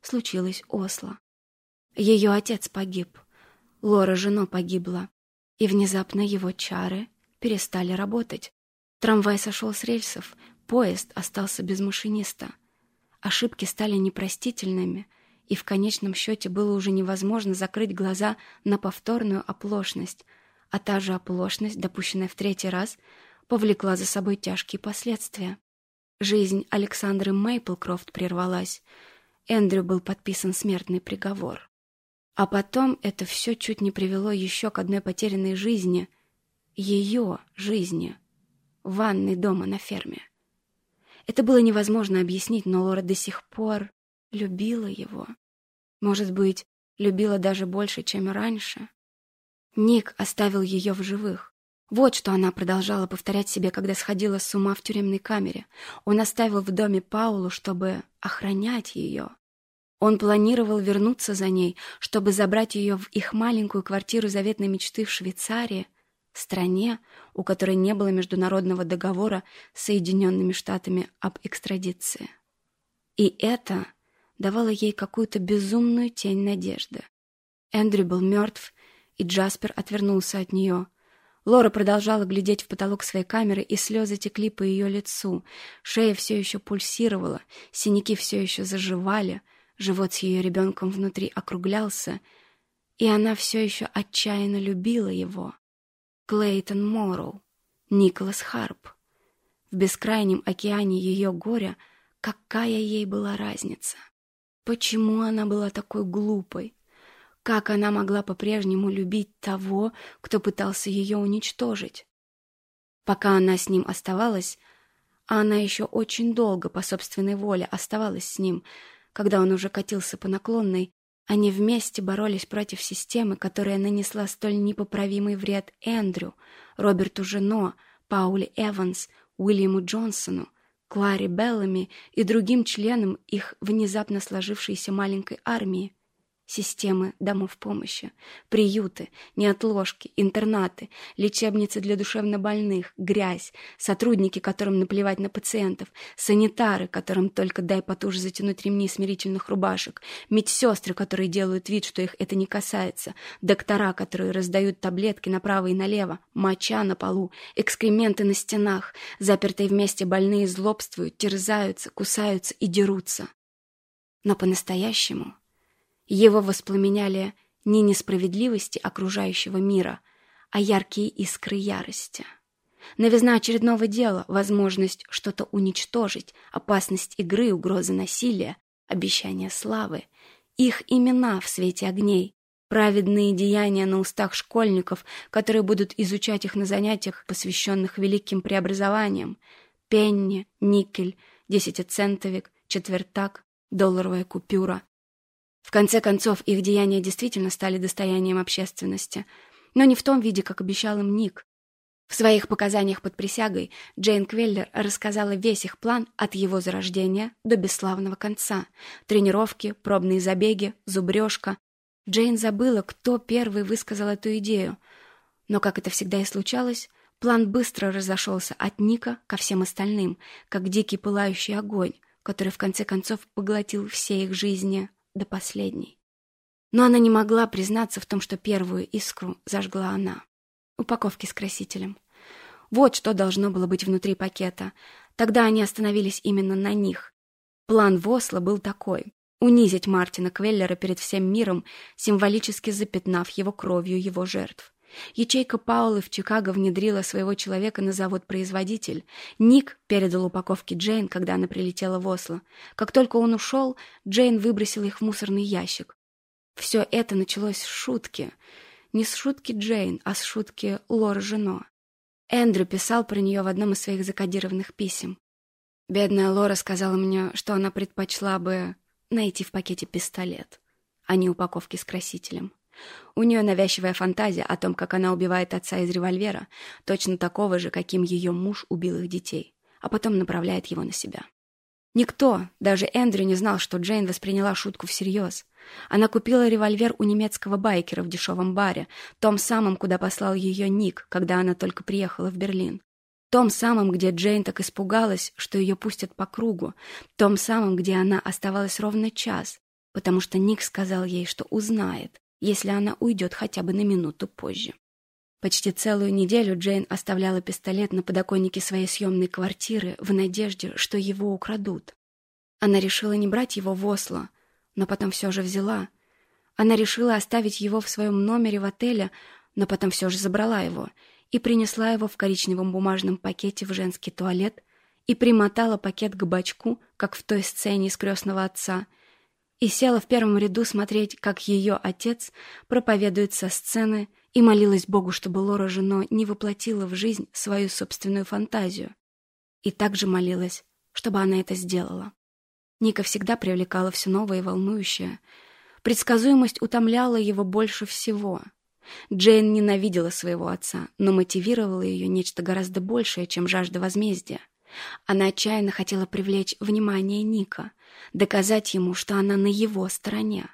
случилось Осло. Ее отец погиб, Лора жена погибла, и внезапно его чары перестали работать. Трамвай сошел с рельсов, поезд остался без машиниста. Ошибки стали непростительными, и в конечном счете было уже невозможно закрыть глаза на повторную оплошность, а та же оплошность, допущенная в третий раз, повлекла за собой тяжкие последствия. Жизнь Александры Мейплкрофт прервалась. Эндрю был подписан смертный приговор. А потом это все чуть не привело еще к одной потерянной жизни. Ее жизни. Ванной дома на ферме. Это было невозможно объяснить, но Лора до сих пор любила его. Может быть, любила даже больше, чем раньше. Ник оставил ее в живых. Вот что она продолжала повторять себе, когда сходила с ума в тюремной камере. Он оставил в доме Паулу, чтобы охранять ее. Он планировал вернуться за ней, чтобы забрать ее в их маленькую квартиру заветной мечты в Швейцарии, стране, у которой не было международного договора с Соединенными Штатами об экстрадиции. И это давало ей какую-то безумную тень надежды. Эндрю был мертв, и Джаспер отвернулся от нее. Лора продолжала глядеть в потолок своей камеры, и слезы текли по ее лицу. Шея все еще пульсировала, синяки все еще заживали, живот с ее ребенком внутри округлялся, и она все еще отчаянно любила его. Клейтон Морроу, Николас Харп. В бескрайнем океане ее горя какая ей была разница? Почему она была такой глупой? Как она могла по-прежнему любить того, кто пытался ее уничтожить? Пока она с ним оставалась, а она еще очень долго по собственной воле оставалась с ним, когда он уже катился по наклонной, они вместе боролись против системы, которая нанесла столь непоправимый вред Эндрю, Роберту Жено, Пауле Эванс, Уильяму Джонсону, Кларе Беллами и другим членам их внезапно сложившейся маленькой армии системы домов помощи, приюты, неотложки, интернаты, лечебницы для душевнобольных, грязь, сотрудники, которым наплевать на пациентов, санитары, которым только дай потуже затянуть ремни смирительных рубашек, медсестры, которые делают вид, что их это не касается, доктора, которые раздают таблетки направо и налево, моча на полу, экскременты на стенах, запертые вместе больные злобствуют, терзаются, кусаются и дерутся. Но по-настоящему его воспламеняли не несправедливости окружающего мира, а яркие искры ярости. Новизна очередного дела, возможность что-то уничтожить, опасность игры, угроза насилия, обещание славы, их имена в свете огней, праведные деяния на устах школьников, которые будут изучать их на занятиях, посвященных великим преобразованиям, пенни, никель, десятицентовик, четвертак, долларовая купюра, в конце концов, их деяния действительно стали достоянием общественности, но не в том виде, как обещал им Ник. В своих показаниях под присягой Джейн Квеллер рассказала весь их план от его зарождения до бесславного конца. Тренировки, пробные забеги, зубрежка. Джейн забыла, кто первый высказал эту идею. Но, как это всегда и случалось, план быстро разошелся от Ника ко всем остальным, как дикий пылающий огонь, который в конце концов поглотил все их жизни до последней. Но она не могла признаться в том, что первую искру зажгла она. Упаковки с красителем. Вот что должно было быть внутри пакета. Тогда они остановились именно на них. План Восла был такой — унизить Мартина Квеллера перед всем миром, символически запятнав его кровью его жертв. Ячейка Паулы в Чикаго внедрила своего человека на завод-производитель. Ник передал упаковки Джейн, когда она прилетела в Осло. Как только он ушел, Джейн выбросила их в мусорный ящик. Все это началось с шутки. Не с шутки Джейн, а с шутки Лора Жено. Эндрю писал про нее в одном из своих закодированных писем. Бедная Лора сказала мне, что она предпочла бы найти в пакете пистолет, а не упаковки с красителем. У нее навязчивая фантазия о том, как она убивает отца из револьвера, точно такого же, каким ее муж убил их детей, а потом направляет его на себя. Никто, даже Эндрю, не знал, что Джейн восприняла шутку всерьез. Она купила револьвер у немецкого байкера в дешевом баре, том самом, куда послал ее Ник, когда она только приехала в Берлин. Том самом, где Джейн так испугалась, что ее пустят по кругу. Том самом, где она оставалась ровно час, потому что Ник сказал ей, что узнает, если она уйдет хотя бы на минуту позже. Почти целую неделю Джейн оставляла пистолет на подоконнике своей съемной квартиры в надежде, что его украдут. Она решила не брать его в Осло, но потом все же взяла. Она решила оставить его в своем номере в отеле, но потом все же забрала его и принесла его в коричневом бумажном пакете в женский туалет и примотала пакет к бачку, как в той сцене из «Крестного отца», и села в первом ряду смотреть, как ее отец проповедует со сцены, и молилась Богу, чтобы Лора Жено не воплотила в жизнь свою собственную фантазию. И также молилась, чтобы она это сделала. Ника всегда привлекала все новое и волнующее. Предсказуемость утомляла его больше всего. Джейн ненавидела своего отца, но мотивировало ее нечто гораздо большее, чем жажда возмездия. Она отчаянно хотела привлечь внимание Ника, доказать ему, что она на его стороне.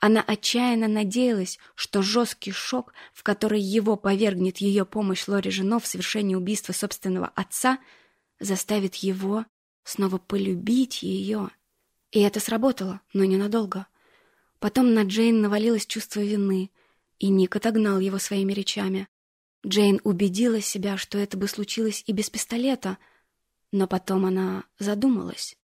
Она отчаянно надеялась, что жесткий шок, в который его повергнет ее помощь Лори Жено в совершении убийства собственного отца, заставит его снова полюбить ее. И это сработало, но ненадолго. Потом на Джейн навалилось чувство вины, и Ник отогнал его своими речами. Джейн убедила себя, что это бы случилось и без пистолета, но потом она задумалась.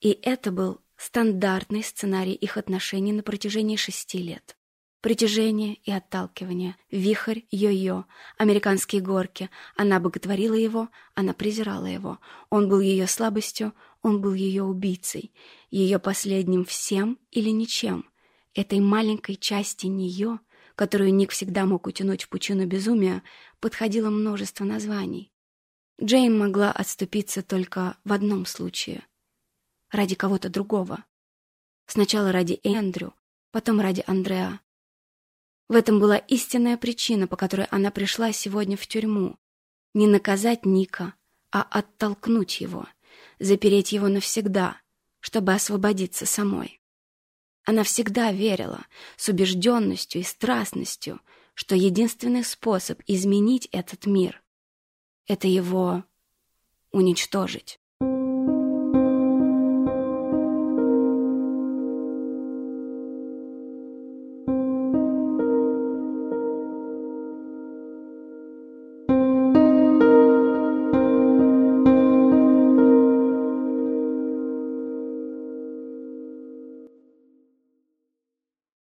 И это был стандартный сценарий их отношений на протяжении шести лет. Притяжение и отталкивание, вихрь, йо-йо, американские горки. Она боготворила его, она презирала его. Он был ее слабостью, он был ее убийцей, ее последним всем или ничем. Этой маленькой части нее, которую Ник всегда мог утянуть в пучину безумия, подходило множество названий. Джейн могла отступиться только в одном случае — ради кого-то другого. Сначала ради Эндрю, потом ради Андреа. В этом была истинная причина, по которой она пришла сегодня в тюрьму. Не наказать Ника, а оттолкнуть его, запереть его навсегда, чтобы освободиться самой. Она всегда верила с убежденностью и страстностью, что единственный способ изменить этот мир — это его уничтожить.